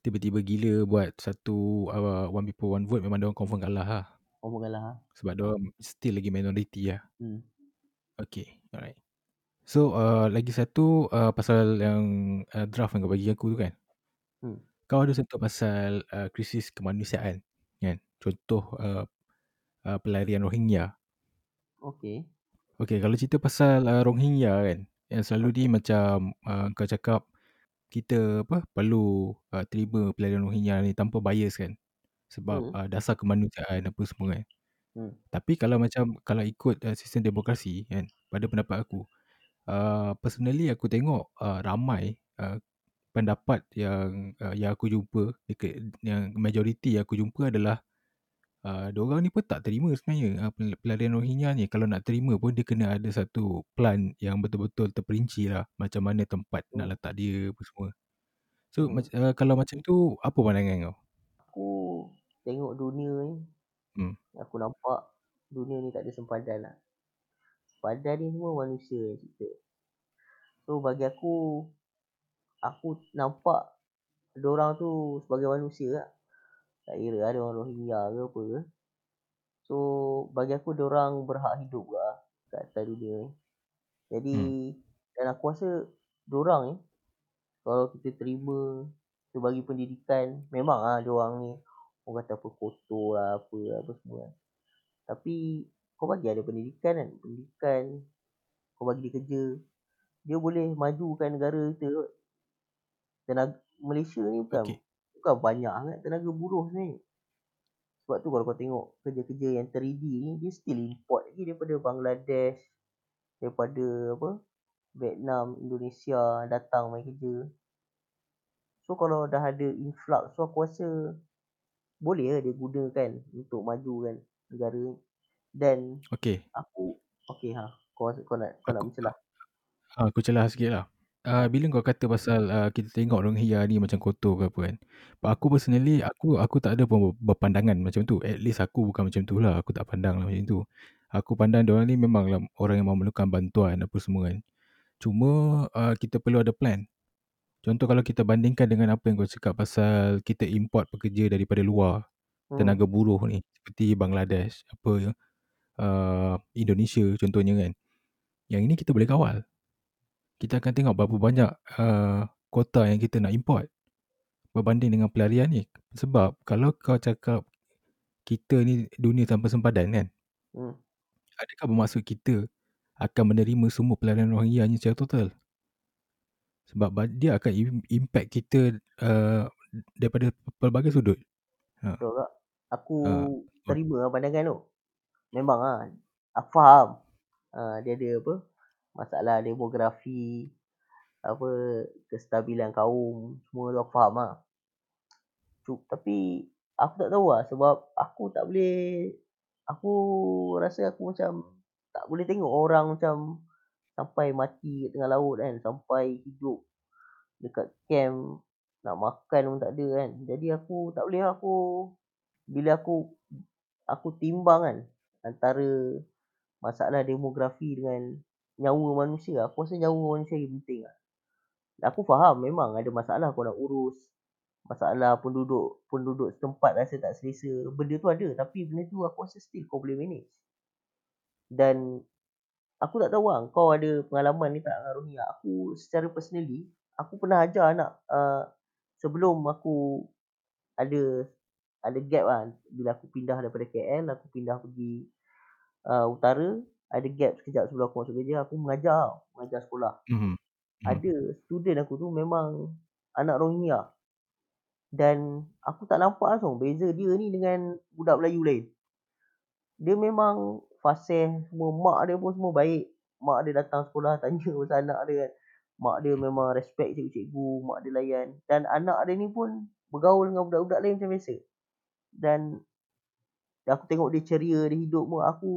tiba-tiba gila buat satu uh, one people one vote memang dia orang confirm kalah lah. Confirm kalah lah. Sebab dia orang still lagi minority lah. Hmm. Okay, alright. So uh, lagi satu uh, pasal yang uh, draft yang kau bagi aku tu kan. Hmm. Kau ada satu pasal uh, krisis kemanusiaan kan. Contoh uh, uh, pelarian Rohingya. Okay. Okay, kalau cerita pasal uh, Rohingya kan, yang selalu ni macam uh, kau cakap kita apa perlu uh, terima pelarian Rohingya ni tanpa bias kan. Sebab hmm. uh, dasar kemanusiaan apa semua kan. Hmm. Tapi kalau macam kalau ikut uh, sistem demokrasi kan, pada pendapat aku, uh, personally aku tengok uh, ramai uh, pendapat yang uh, yang aku jumpa dekat yang majoriti yang aku jumpa adalah uh, diorang ni pun tak terima sebenarnya uh, pelarian Rohingya ni. Kalau nak terima pun dia kena ada satu plan yang betul-betul terperinci lah. Macam mana tempat hmm. nak letak dia apa semua. So hmm. uh, kalau macam tu apa pandangan kau? Aku tengok dunia ni. Hmm. Aku nampak dunia ni tak ada sempadan lah. Sempadan ni semua manusia yang cipta. So bagi aku, aku nampak orang tu sebagai manusia lah. Tak kira ada orang Rohingya ke apa ke. So bagi aku orang berhak hidup lah kat atas dunia ni. Jadi hmm. dan aku rasa orang ni kalau kita terima kita bagi pendidikan memang ah orang ni orang kata apa kotor lah apa apa semua. Tapi kau bagi ada pendidikan kan. Pendidikan kau bagi dia kerja. Dia boleh majukan negara kita. Dan Malaysia ni bukan okay bukan banyak sangat tenaga buruh sebenarnya. Sebab tu kalau kau tengok kerja-kerja yang 3D ni dia still import lagi daripada Bangladesh, daripada apa? Vietnam, Indonesia datang main kerja. So kalau dah ada influx so aku rasa boleh lah dia gunakan untuk maju kan negara ni. Dan okay. aku okay ha kau kau nak kau aku, nak mencelah. Ha, aku celah sikit lah uh, bila kau kata pasal uh, kita tengok orang Rohingya ni macam kotor ke apa kan. But aku personally aku aku tak ada pun berpandangan macam tu. At least aku bukan macam tu lah. Aku tak pandang lah macam tu. Aku pandang orang ni memang lah orang yang memerlukan bantuan apa semua kan. Cuma uh, kita perlu ada plan. Contoh kalau kita bandingkan dengan apa yang kau cakap pasal kita import pekerja daripada luar. Hmm. Tenaga buruh ni. Seperti Bangladesh. Apa uh, Indonesia contohnya kan. Yang ini kita boleh kawal kita akan tengok berapa banyak uh, kota yang kita nak import berbanding dengan pelarian ni. Sebab kalau kau cakap kita ni dunia tanpa sempadan kan, hmm. adakah bermaksud kita akan menerima semua pelarian Rohingya ni secara total? Sebab dia akan impact kita uh, daripada pelbagai sudut. Ha. Betul tak? Aku ha. terima pandangan tu. Memang lah. Aku faham. Uh, dia ada apa? Masalah demografi apa kestabilan kaum semua tu aku faham lah. Tapi aku tak tahu lah sebab aku tak boleh aku rasa aku macam tak boleh tengok orang macam sampai mati kat tengah laut kan sampai hidup dekat camp nak makan pun tak ada kan jadi aku tak boleh aku bila aku aku timbang kan antara masalah demografi dengan nyawa manusia aku rasa nyawa manusia lagi penting lah. Aku faham memang ada masalah kau nak urus. Masalah penduduk penduduk setempat rasa tak selesa. Benda tu ada tapi benda tu aku rasa still kau boleh manage. Dan aku tak tahu lah kau ada pengalaman ni tak Rohingya aku secara personally aku pernah ajar anak uh, sebelum aku ada ada gap lah. Bila aku pindah daripada KL aku pindah pergi uh, utara ada gap sekejap sebelum aku masuk kerja aku mengajar mengajar sekolah mm-hmm. ada student aku tu memang anak Rohingya Dan aku tak nampak langsung beza dia ni dengan budak Melayu lain. Dia memang fasih semua. Mak dia pun semua baik. Mak dia datang sekolah tanya pasal anak dia kan. Mak dia memang respect cikgu-cikgu. Mak dia layan. Dan anak dia ni pun bergaul dengan budak-budak lain macam biasa. Dan aku tengok dia ceria, dia hidup pun. Aku,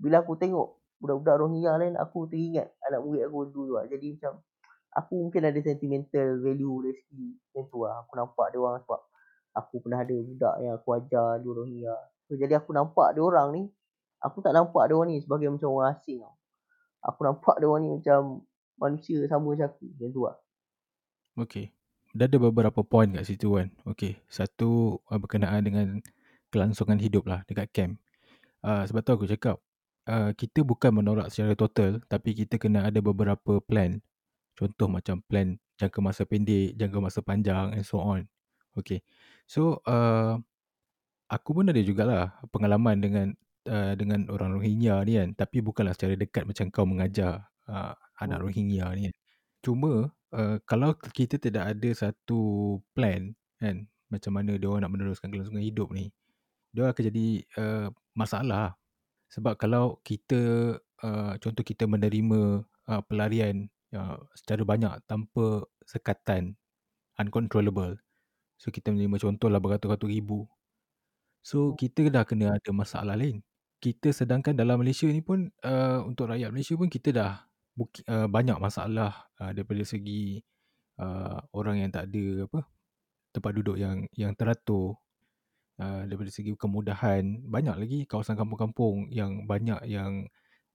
bila aku tengok budak-budak Rohingya lain, aku teringat anak murid aku dulu lah. Jadi macam, aku mungkin ada sentimental value dari segi macam tu lah. Aku nampak dia orang sebab aku pernah ada budak yang aku ajar di Rohingya. So, jadi aku nampak dia orang ni, aku tak nampak dia orang ni sebagai macam orang asing tau. Aku nampak dia orang ni macam manusia sama macam aku. Macam tu lah. Okay. Dah ada beberapa point kat situ kan. Okay. Satu uh, berkenaan dengan kelangsungan hidup lah dekat camp. Uh, sebab tu aku cakap, uh, kita bukan menolak secara total tapi kita kena ada beberapa plan. Contoh macam plan jangka masa pendek, jangka masa panjang and so on. Okay. So, uh, aku pun ada jugalah pengalaman dengan uh, dengan orang Rohingya ni kan. Tapi bukanlah secara dekat macam kau mengajar uh, anak hmm. Rohingya ni kan. Cuma uh, kalau kita tidak ada satu plan kan macam mana dia orang nak meneruskan kelangsungan hidup ni dia akan jadi uh, masalah sebab kalau kita uh, contoh kita menerima uh, pelarian uh, secara banyak tanpa sekatan uncontrollable. So kita menerima contohlah beratus-ratus ribu. So kita dah kena ada masalah lain. Kita sedangkan dalam Malaysia ni pun uh, untuk rakyat Malaysia pun kita dah uh, banyak masalah uh, daripada segi uh, orang yang tak ada apa tempat duduk yang yang teratur uh, daripada segi kemudahan banyak lagi kawasan kampung-kampung yang banyak yang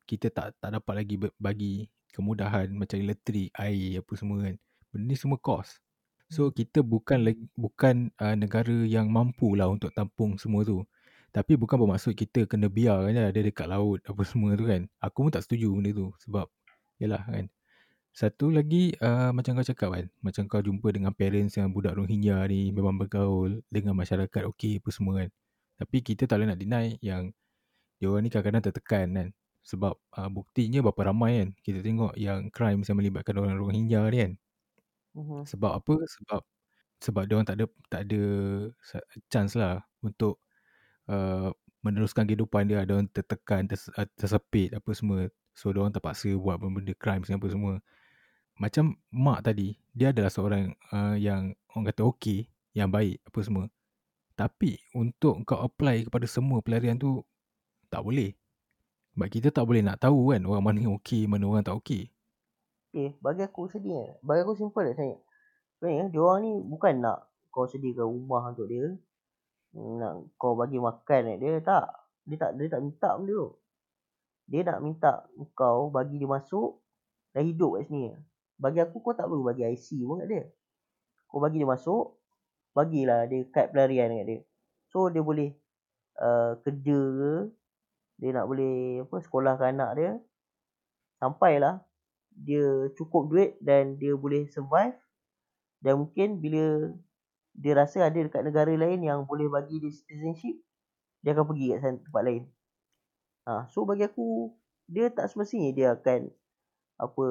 kita tak tak dapat lagi bagi kemudahan macam elektrik, air apa semua kan. Benda ni semua kos. So hmm. kita bukan bukan uh, negara yang mampu lah untuk tampung semua tu. Tapi bukan bermaksud kita kena biar kan ada dekat laut apa semua tu kan. Aku pun tak setuju benda tu sebab yalah kan. Satu lagi uh, macam kau cakap kan, macam kau jumpa dengan parents yang budak Rohingya ni memang bergaul dengan masyarakat okey apa semua kan. Tapi kita tak boleh nak deny yang dia orang ni kadang-kadang tertekan kan. Sebab uh, buktinya berapa ramai kan kita tengok yang crime yang melibatkan orang Rohingya ni kan. Uh-huh. Sebab apa? Sebab sebab dia orang tak ada tak ada chance lah untuk uh, meneruskan kehidupan dia. Ada orang tertekan, tersepit apa semua. So dia orang terpaksa buat benda-benda crime apa semua macam mak tadi, dia adalah seorang uh, yang orang kata okey, yang baik apa semua. Tapi untuk kau apply kepada semua pelarian tu tak boleh. Sebab kita tak boleh nak tahu kan orang mana okey, mana orang tak okey. Eh, bagi aku sedih. Bagi aku simple lah saya. Sebenarnya dia orang ni bukan nak kau sediakan rumah untuk dia. Nak kau bagi makan dia tak. Dia tak dia tak minta benda tu. Dia nak minta kau bagi dia masuk dan hidup kat sini. Bagi aku kau tak perlu bagi IC pun kat dia. Kau bagi dia masuk, bagilah dia kad pelarian kat dia. So dia boleh uh, kerja ke, dia nak boleh apa sekolahkan anak dia. Sampailah dia cukup duit dan dia boleh survive. Dan mungkin bila dia rasa ada dekat negara lain yang boleh bagi dia citizenship, dia akan pergi kat tempat lain. Ha, so bagi aku, dia tak semestinya dia akan apa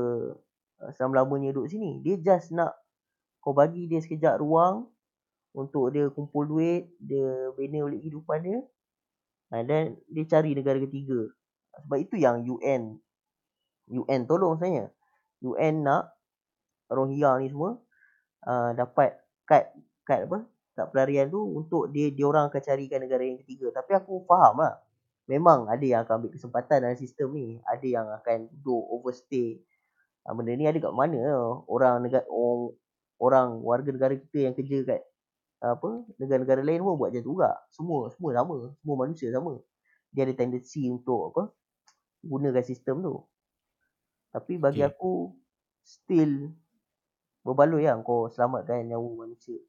selama-lamanya duduk sini. Dia just nak kau bagi dia sekejap ruang untuk dia kumpul duit, dia bina balik kehidupan dia. Dan dia cari negara ketiga. Sebab itu yang UN UN tolong saya. UN nak Rohingya ni semua uh, dapat kad kad apa? Kad pelarian tu untuk dia dia orang akan carikan negara yang ketiga. Tapi aku faham lah. Memang ada yang akan ambil kesempatan dalam sistem ni. Ada yang akan duduk overstay Ha, benda ni ada kat mana orang negara orang, orang warga negara kita yang kerja kat apa negara-negara lain pun buat macam tu juga. Semua semua sama, semua manusia sama. Dia ada tendensi untuk apa gunakan sistem tu. Tapi bagi okay. aku still berbaloi lah kau selamatkan nyawa manusia.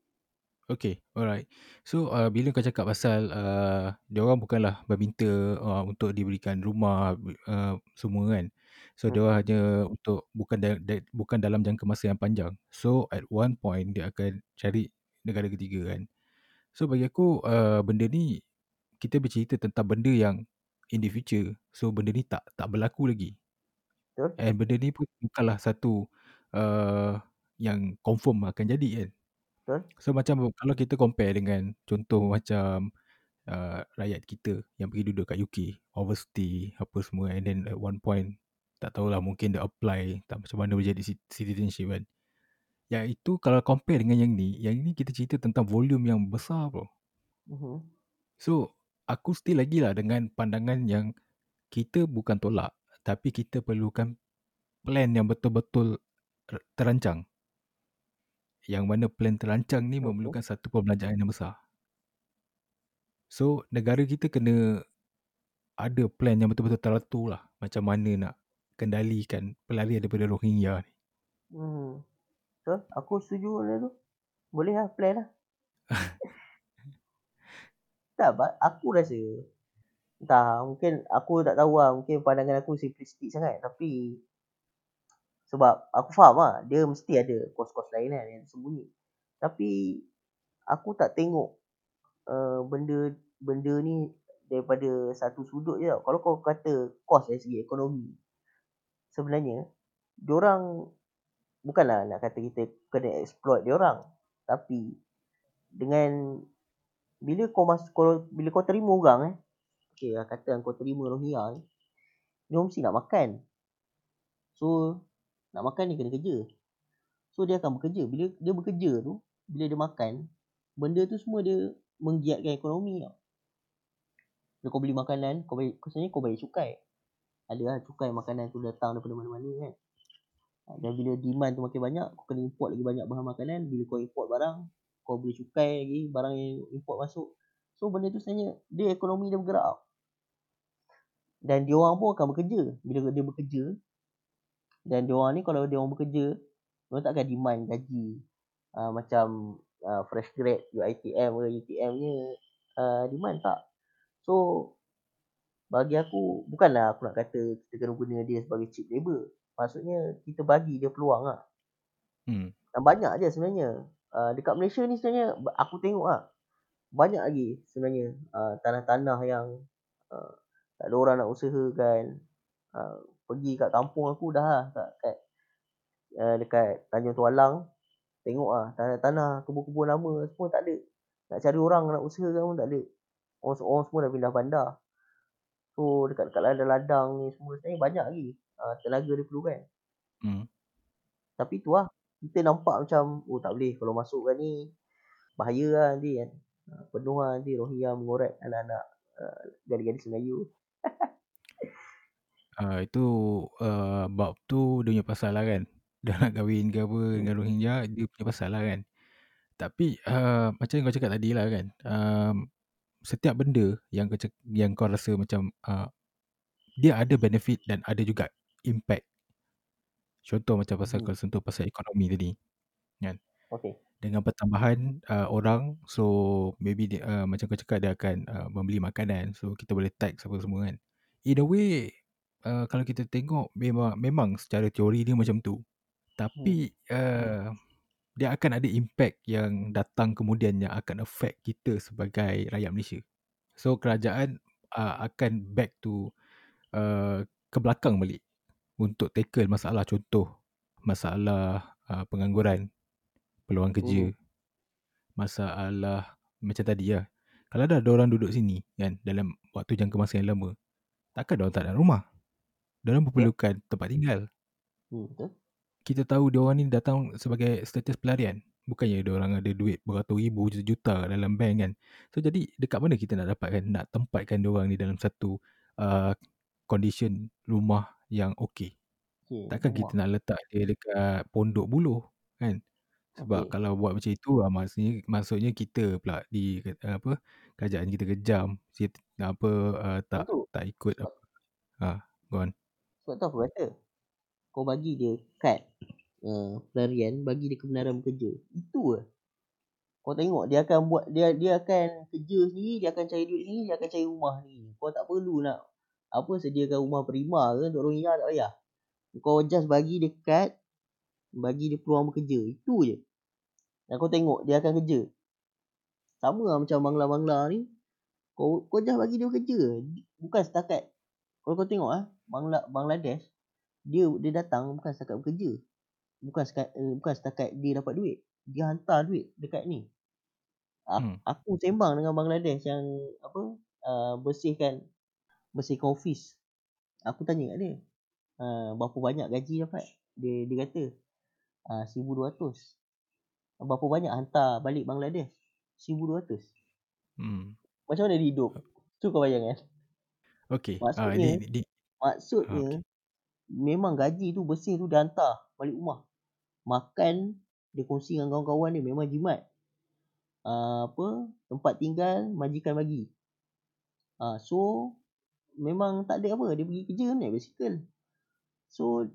Okay, alright. So, uh, bila kau cakap pasal uh, dia orang bukanlah meminta uh, untuk diberikan rumah uh, semua kan. So dia hanya untuk bukan da, da, bukan dalam jangka masa yang panjang. So at one point dia akan cari negara ketiga kan. So bagi aku uh, benda ni kita bercerita tentang benda yang in the future. So benda ni tak tak berlaku lagi. Betul. And benda ni pun bukanlah satu uh, yang confirm akan jadi kan. Betul. So macam kalau kita compare dengan contoh macam uh, rakyat kita yang pergi duduk kat UK, overstay apa semua and then at one point tak tahulah mungkin dia apply tak macam mana menjadi citizenship kan. Yang itu kalau compare dengan yang ni, yang ni kita cerita tentang volume yang besar bro. Mm-hmm. So aku still lagi lah dengan pandangan yang kita bukan tolak tapi kita perlukan plan yang betul-betul terancang yang mana plan terancang ni memerlukan satu pembelajaran yang besar. So, negara kita kena ada plan yang betul-betul teratur lah. Macam mana nak kendalikan pelarian daripada Rohingya ni. Hmm. So, aku setuju dengan tu. Boleh lah plan lah. tak, aku rasa Entah, mungkin aku tak tahu lah. Mungkin pandangan aku simplistik sangat. Tapi sebab aku faham lah, dia mesti ada kos-kos lain kan yang sembunyi. Tapi aku tak tengok uh, benda benda ni daripada satu sudut je tau. Kalau kau kata kos dari segi ekonomi, sebenarnya diorang bukanlah nak kata kita kena exploit diorang. Tapi dengan bila kau masuk kau, bila kau terima orang eh, okay, kata kau terima Rohingya ni, dia mesti nak makan. So, nak makan dia kena kerja. So dia akan bekerja. Bila dia bekerja tu, bila dia makan, benda tu semua dia menggiatkan ekonomi tau. Bila kau beli makanan, kau bayar, sebenarnya kau bayar cukai. Ada lah cukai makanan tu datang daripada mana-mana kan. Dan bila demand tu makin banyak, kau kena import lagi banyak bahan makanan. Bila kau import barang, kau beli cukai lagi barang yang import masuk. So benda tu sebenarnya, dia ekonomi dia bergerak Dan dia orang pun akan bekerja. Bila dia bekerja, dan dia orang ni kalau dia orang bekerja, dia tak akan demand gaji uh, macam uh, fresh grad UiTM ke UTM ni uh, demand tak. So bagi aku bukanlah aku nak kata kita kena guna dia sebagai cheap labor. Maksudnya kita bagi dia peluang lah. Hmm. Dan banyak je sebenarnya. Uh, dekat Malaysia ni sebenarnya aku tengok lah. Banyak lagi sebenarnya uh, tanah-tanah yang uh, tak ada orang nak usahakan. Uh, pergi kat kampung aku dah lah kat, kat uh, dekat Tanjung Tualang tengok ah tanah-tanah kebun-kebun lama semua tak ada nak cari orang nak usahakan pun tak ada orang, orang semua dah pindah bandar so dekat-dekat ladang-ladang ni semua sebenarnya banyak lagi uh, tenaga dia perlukan hmm. tapi tu lah kita nampak macam oh tak boleh kalau masuk kan ni bahaya lah nanti kan penuh lah nanti Rohingya mengorek anak-anak uh, gadis-gadis Melayu uh, itu uh, bab tu dia punya pasal lah kan. Dah nak kahwin ke apa dengan Rohingya, dia punya pasal lah kan. Tapi uh, macam yang kau cakap tadi lah kan. Um, setiap benda yang kau, cakap, yang kau rasa macam uh, dia ada benefit dan ada juga impact. Contoh macam pasal hmm. kau sentuh pasal ekonomi tadi. Kan? Okay. Dengan pertambahan uh, orang, so maybe dia, uh, macam kau cakap dia akan uh, membeli makanan. So kita boleh tax apa semua kan. In a way, uh, kalau kita tengok memang memang secara teori dia macam tu. Tapi hmm. uh, dia akan ada impact yang datang kemudian yang akan affect kita sebagai rakyat Malaysia. So kerajaan uh, akan back to uh, ke belakang balik untuk tackle masalah contoh masalah uh, pengangguran, peluang kerja, hmm. masalah macam tadi lah. Kalau ada orang duduk sini kan dalam waktu jangka masa yang lama, takkan dia tak ada rumah. Diorang ya. memerlukan tempat tinggal. Hmm, betul. Kita tahu diorang ni datang sebagai status pelarian. Bukannya diorang ada duit beratus ribu juta-juta dalam bank kan. So jadi dekat mana kita nak dapatkan, nak tempatkan diorang ni dalam satu uh, condition rumah yang okey. Okay, Takkan rumah. kita nak letak dia dekat pondok buluh kan. Sebab okay. kalau buat macam itu ah, maksudnya, maksudnya kita pula di apa kerajaan kita kejam. Kita, apa uh, tak Betul. tak ikut apa. Ha, go on. Sebab tu aku kata Kau bagi dia kad uh, Pelarian Bagi dia kebenaran bekerja. Itu lah Kau tengok dia akan buat Dia dia akan kerja sendiri Dia akan cari duit sendiri Dia akan cari rumah ni Kau tak perlu nak Apa sediakan rumah prima ke Untuk Rohingya tak payah. Kau just bagi dia kad Bagi dia peluang bekerja. Itu je. Dan kau tengok dia akan kerja. Sama lah macam bangla-bangla ni. Kau, kau just bagi dia bekerja. Bukan setakat. Kalau kau tengok ah Bangla, Bangladesh dia dia datang bukan setakat bekerja. Bukan setakat, uh, bukan setakat dia dapat duit. dia hantar duit dekat ni. Hmm. Aku sembang dengan Bangladesh yang apa uh, bersihkan bersihkan office. Aku tanya kat dia, uh, berapa banyak gaji dapat? Dia dia kata uh, 1200. Berapa banyak hantar balik Bangladesh? 1200. Hmm. Macam mana dia hidup? Tu kau bayangkan. Okey. Maksudnya, Ah, ini, ini maksudnya okey. Memang gaji tu bersih tu dia hantar balik rumah. Makan dia kongsi dengan kawan-kawan dia memang jimat. Uh, apa tempat tinggal majikan bagi. Uh, so memang tak ada apa dia pergi kerja naik basikal. So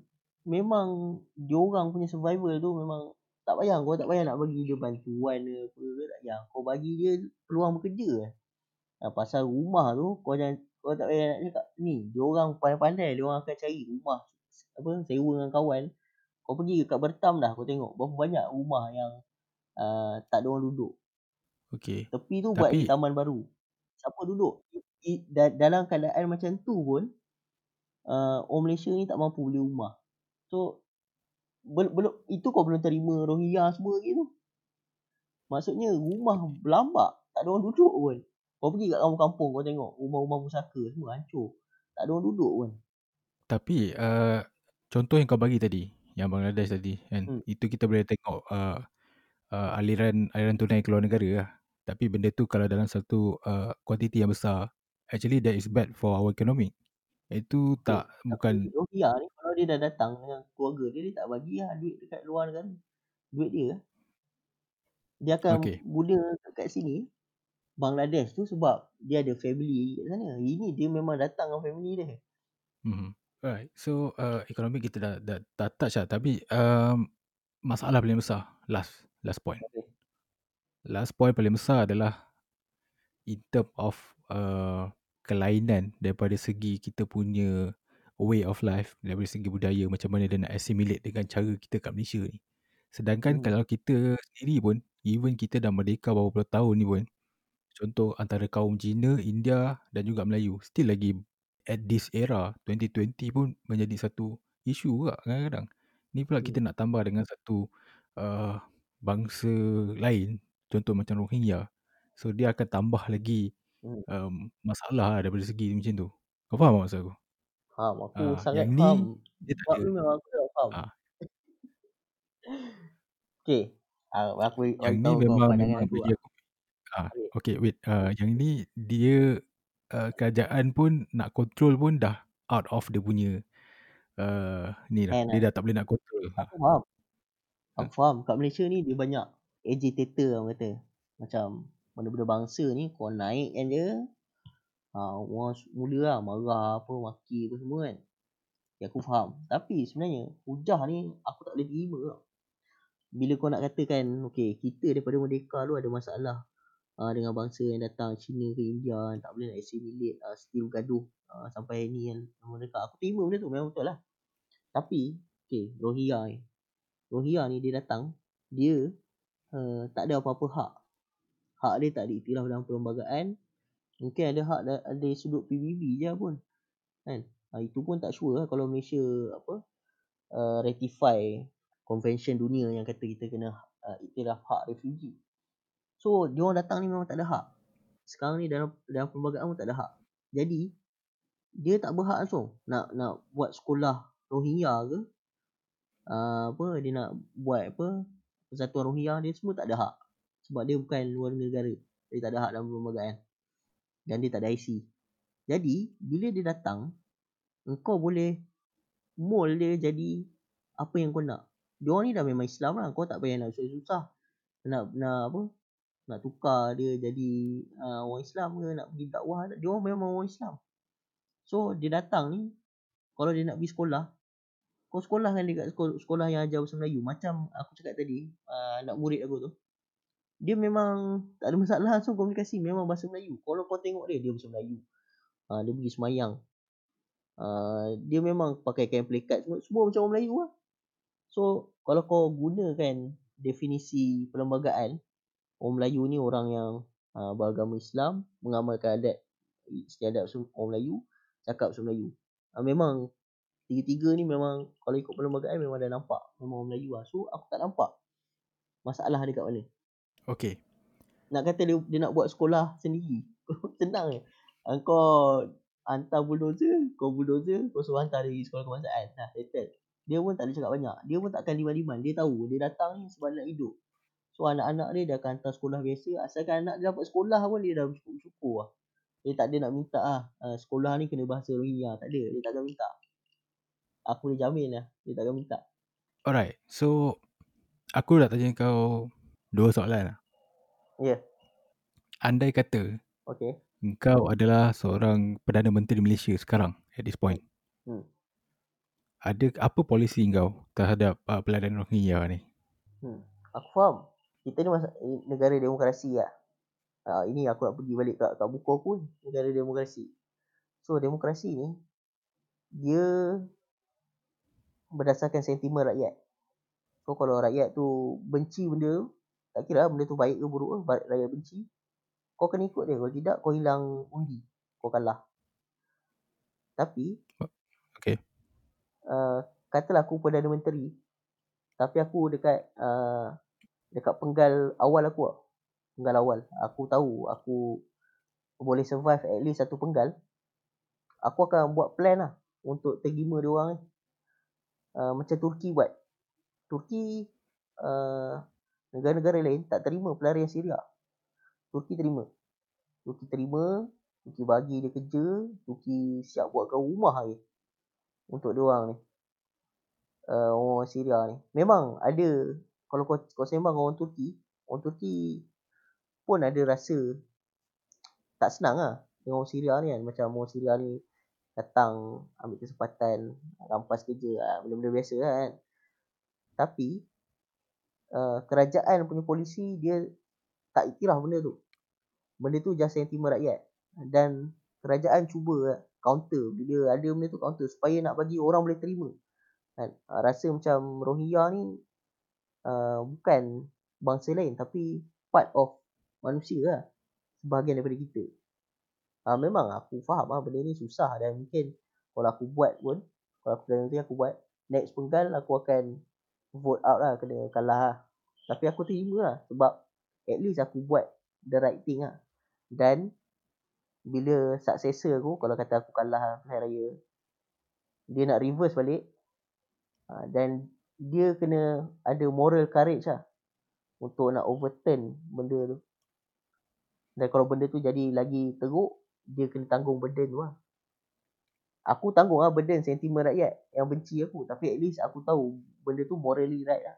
memang dia orang punya survival tu memang tak payah kau tak payah nak bagi dia bantuan ke apa ke tak payah. Kau bagi dia peluang bekerja. Uh, pasal rumah tu kau jangan kau tak payah nak cakap ni dia orang pandai-pandai dia orang akan cari rumah apa sewa dengan kawan. Kau pergi kat Bertam dah kau tengok berapa banyak rumah yang uh, tak ada orang duduk. Okey. Tepi tu buat Tapi taman baru. Siapa duduk? I, da, dalam keadaan macam tu pun uh, orang Malaysia ni tak mampu beli rumah. So belum belum itu kau belum terima Rohingya semua lagi tu. Maksudnya rumah berlambak, tak ada orang duduk pun. Kau pergi kat kampung-kampung kau tengok rumah-rumah pusaka semua hancur. Tak ada orang duduk pun. Tapi uh, contoh yang kau bagi tadi, yang Bangladesh tadi kan, Hmm. itu kita boleh tengok uh, uh, aliran aliran tunai keluar negara lah. Tapi benda tu kalau dalam satu uh, kuantiti yang besar, actually that is bad for our economy. Itu Okay. tak bukan Tapi Rohingya ni kalau dia dah datang dengan keluarga dia, dia tak bagi lah duit dekat luar negara. Duit dia lah. Dia akan Okey. guna kat sini. Bangladesh tu sebab dia ada family kat sana. Ini dia memang datang dengan family dia. Mhm. Alright. So uh, ekonomi kita dah, dah, dah touch lah. Tapi um, masalah paling besar, last last point. Okay. Last point paling besar adalah in term of uh, kelainan daripada segi kita punya way of life, daripada segi budaya, macam mana dia nak assimilate dengan cara kita kat Malaysia ni. Sedangkan Hmm. kalau kita sendiri pun, even kita dah merdeka berapa puluh tahun ni pun, contoh antara kaum Cina, India dan juga Melayu, still lagi at this era, 2020 pun menjadi satu isu juga kadang-kadang. Ni pula kita nak tambah dengan satu uh, bangsa lain, contoh macam Rohingya. So dia akan tambah lagi Hmm. um, masalah lah daripada segi macam tu. Kau faham tak maksud aku? Faham. Aku Ah, sangat yang faham. ni dia tak Sebab ada. memang aku dah faham. Ah, Okay. Uh, aku yang bagi ni memang memang aku bagi lah. aku. Ah, Okay. wait. Uh, yang ni dia uh, kerajaan pun nak control pun dah out of dia punya uh, ni dah. And Dia uh, dah tak boleh nak control. Ha. aku faham. Ha. Aku faham. Kat Malaysia ni dia banyak agitator orang kata. Macam benda-benda bangsa ni kau naikkan je. Ha, orang mula lah marah apa, maki apa semua kan. Ya, aku faham. Tapi sebenarnya hujah ni aku tak boleh terima tau. Bila kau nak katakan, okay, kita daripada merdeka tu ada masalah uh, dengan bangsa yang datang China ke India tak boleh nak assimilate uh, still gaduh uh, sampai ni kan merdeka. Aku terima benda tu memang betul lah. Tapi, okay, Rohingya ni. Rohingya ni dia datang, dia uh, tak ada apa-apa hak. Hak dia tak diiktiraf dalam perlembagaan. Mungkin ada hak da- dari sudut PBB je pun. Kan? Uh, itu pun tak sure lah kalau Malaysia apa uh, ratify convention dunia yang kata kita kena uh, iktiraf hak refugee. So, dia orang datang ni memang tak ada hak. Sekarang ni dalam dalam perlembagaan pun tak ada hak. Jadi, dia tak berhak langsung nak nak buat sekolah Rohingya ke uh, apa dia nak buat apa persatuan Rohingya dia semua tak ada hak. Sebab dia bukan luar negara. Dia tak ada hak dalam perlembagaan. Dan dia tak ada IC jadi bila dia datang engkau boleh mold dia jadi apa yang kau nak. Dia orang ni dah memang Islam lah. Kau tak payah nak susah-susah nak nak apa nak tukar dia jadi uh, orang Islam ke nak pergi dakwah dia orang memang orang Islam. So dia datang ni kalau dia nak pergi sekolah kau sekolahkan dia kat sekolah, sekolah yang ajar bahasa Melayu macam aku cakap tadi uh, anak murid aku tu dia memang tak ada masalah. Langsung komunikasi memang bahasa Melayu. Kalau kau tengok dia dia bahasa Melayu. Uh, dia pergi semayang. Uh, dia memang pakai kain pelikat semua, semua macam orang Melayu lah. So kalau kau gunakan definisi perlembagaan orang Melayu ni orang yang uh, beragama Islam mengamalkan adat istiadat orang Melayu cakap bahasa Melayu uh, memang tiga-tiga ni memang kalau ikut perlembagaan memang dah nampak memang orang Melayu lah. So aku tak nampak Masalah dia kat mana? Okay. Nak kata dia, dia nak buat sekolah sendiri. Senang je. Ah, Kau hantar bulldozer, kau bulldozer, kau suruh hantar dia pergi sekolah kebangsaan. Nah, settle. Dia pun tak ada cakap banyak. Dia pun takkan diman-diman. Dia tahu dia datang ni sebab nak hidup. So anak-anak dia dia akan hantar sekolah biasa. Asalkan anak dia dapat sekolah pun dia dah bersyukur lah. Dia tak ada nak minta ah uh, sekolah ni kena bahasa Rohingya. Tak ada. Dia takkan minta. Aku boleh jamin lah. Dia takkan minta. Alright. So, aku nak tanya kau dua soalan lah. Ya. Yeah. Andai kata Okay. engkau adalah seorang Perdana Menteri Malaysia sekarang at this point. Hmm. Ada apa polisi kau terhadap uh, pelarian Rohingya ni? Hmm. Aku faham. Kita ni masa, negara demokrasi lah. Uh, ini aku nak pergi balik kat, kat buku aku ni. Negara demokrasi. So demokrasi ni dia berdasarkan sentimen rakyat. So kalau rakyat tu benci benda tu, tak kira lah benda tu baik ke buruk ke, rakyat benci, kau kena ikut dia. Kalau tidak, kau hilang undi. Kau kalah. Tapi, Okay. uh, katalah aku Perdana Menteri, tapi aku dekat uh, dekat penggal awal aku lah. Penggal awal. Aku tahu aku boleh survive at least satu penggal. Aku akan buat plan lah untuk terima dia orang ni. Uh, macam Turki buat. Turki uh, negara-negara lain tak terima pelarian Syria. Turki terima. Turki terima, Turki bagi dia kerja, Turki siap buatkan rumah lagi untuk dia orang ni. Uh, orang Syria ni. Memang ada kalau kau kau sembang orang Turki, orang Turki pun ada rasa tak senang lah dengan orang Syria ni kan. Macam orang Syria ni datang ambil kesempatan rampas kerja lah. benda-benda biasa kan. Tapi uh, kerajaan punya polisi dia tak iktiraf benda tu. Benda tu just sentimen rakyat. Dan kerajaan cuba counter. Bila ada benda tu counter. Supaya nak bagi orang boleh terima. Kan? Uh, rasa macam Rohingya ni uh, bukan bangsa lain. Tapi part of manusia lah. Sebahagian daripada kita. Uh, memang aku faham lah benda ni susah. Dan mungkin kalau aku buat pun. Kalau aku nanti aku buat. Next penggal aku akan vote out lah. Kena kalah lah. Tapi aku terima lah. Sebab at least aku buat the right thing lah. Dan bila successor aku, kalau kata aku kalah pilihan raya, dia nak reverse balik. Ha, dan dia kena ada moral courage lah. Untuk nak overturn benda tu. Dan kalau benda tu jadi lagi teruk, dia kena tanggung burden tu lah. Aku tanggung lah burden sentimen rakyat yang benci aku. Tapi at least aku tahu benda tu morally right lah.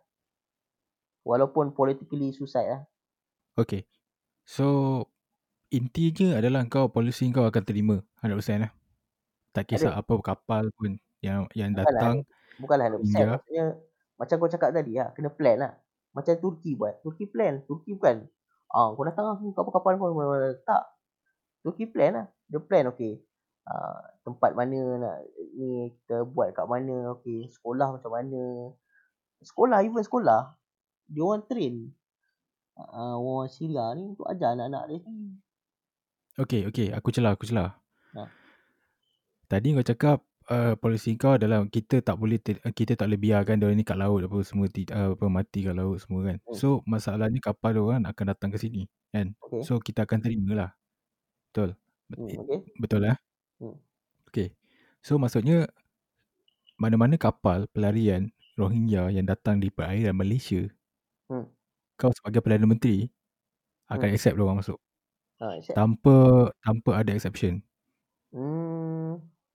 Walaupun politically suicide lah. Okay. So, intinya adalah kau polisi kau akan terima 100% lah. Tak kisah Ada. apa kapal pun yang yang Bukanlah datang. Bukanlah 100%. Hingga. Maksudnya, macam kau cakap tadi lah. Kena plan lah. Macam Turki buat. Turki plan. Turki bukan. Ah, kau datang lah. Kapal-kapal kau. Tak. Turki plan lah. Dia plan okay. Uh, tempat mana nak ni kita buat kat mana. Okay. Sekolah macam mana. Sekolah, even sekolah. Dia orang train. Uh, orang Syria ni untuk ajar anak-anak dia ni. Okay, okay. Aku celah, aku celah. Ha. Tadi kau cakap uh, polisi kau adalah kita tak boleh ter, kita tak boleh biarkan dia ni kat laut apa semua ti, uh, apa mati kat laut semua kan. Hmm. So masalahnya kapal dia orang akan datang ke sini kan. Okay. So kita akan terima lah. Betul. Hmm, okay. Betul lah. Hmm. Okay. So maksudnya mana-mana kapal pelarian Rohingya yang datang di perairan Malaysia, Hmm. kau sebagai Perdana Menteri akan Hmm. accept dia orang masuk. Ha, accept. Tanpa tanpa ada exception.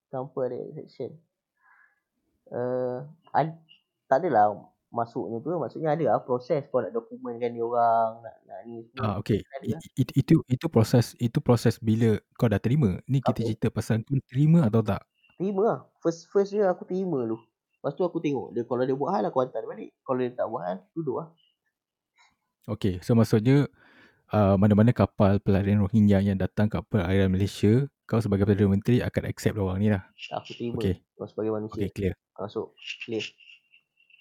Tanpa ada exception. Uh, ad, tak adalah masuknya tu maksudnya ada lah proses kau nak dokumenkan dia orang nak nak ni semua. Ah okay. Lah. i, itu itu proses itu proses bila kau dah terima. Ni kita Okay. cerita pasal kau terima atau tak. Terima lah. First first dia aku terima dulu. Lepas tu aku tengok dia kalau dia buat hal aku hantar dia balik. Kalau dia tak buat hal duduk lah. Okay. So maksudnya uh, mana-mana kapal pelarian Rohingya yang datang ke perairan Malaysia, kau sebagai Perdana Menteri akan accept orang ni lah. Aku terima Okay. okay. sebagai manusia. Okay, clear. Masuk. Clear.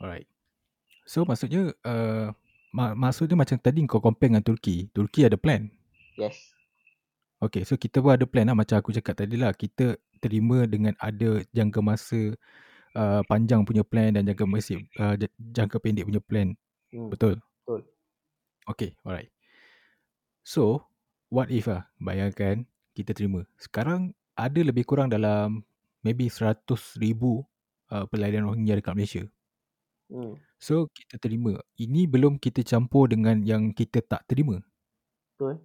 Alright. So maksudnya uh, mak- maksudnya macam tadi kau compare dengan Turki. Turki ada plan. Yes. Okay, so kita pun ada plan lah macam aku cakap tadi lah. Kita terima dengan ada jangka masa uh, panjang punya plan dan jangka masa uh, jangka pendek punya plan. Hmm. Betul? Betul. Okay, alright. So, what if ah, bayangkan kita terima. Sekarang ada lebih kurang dalam maybe 100,000 uh, pelarian Rohingya dekat Malaysia. Hmm. So, kita terima. Ini belum kita campur dengan yang kita tak terima. Betul.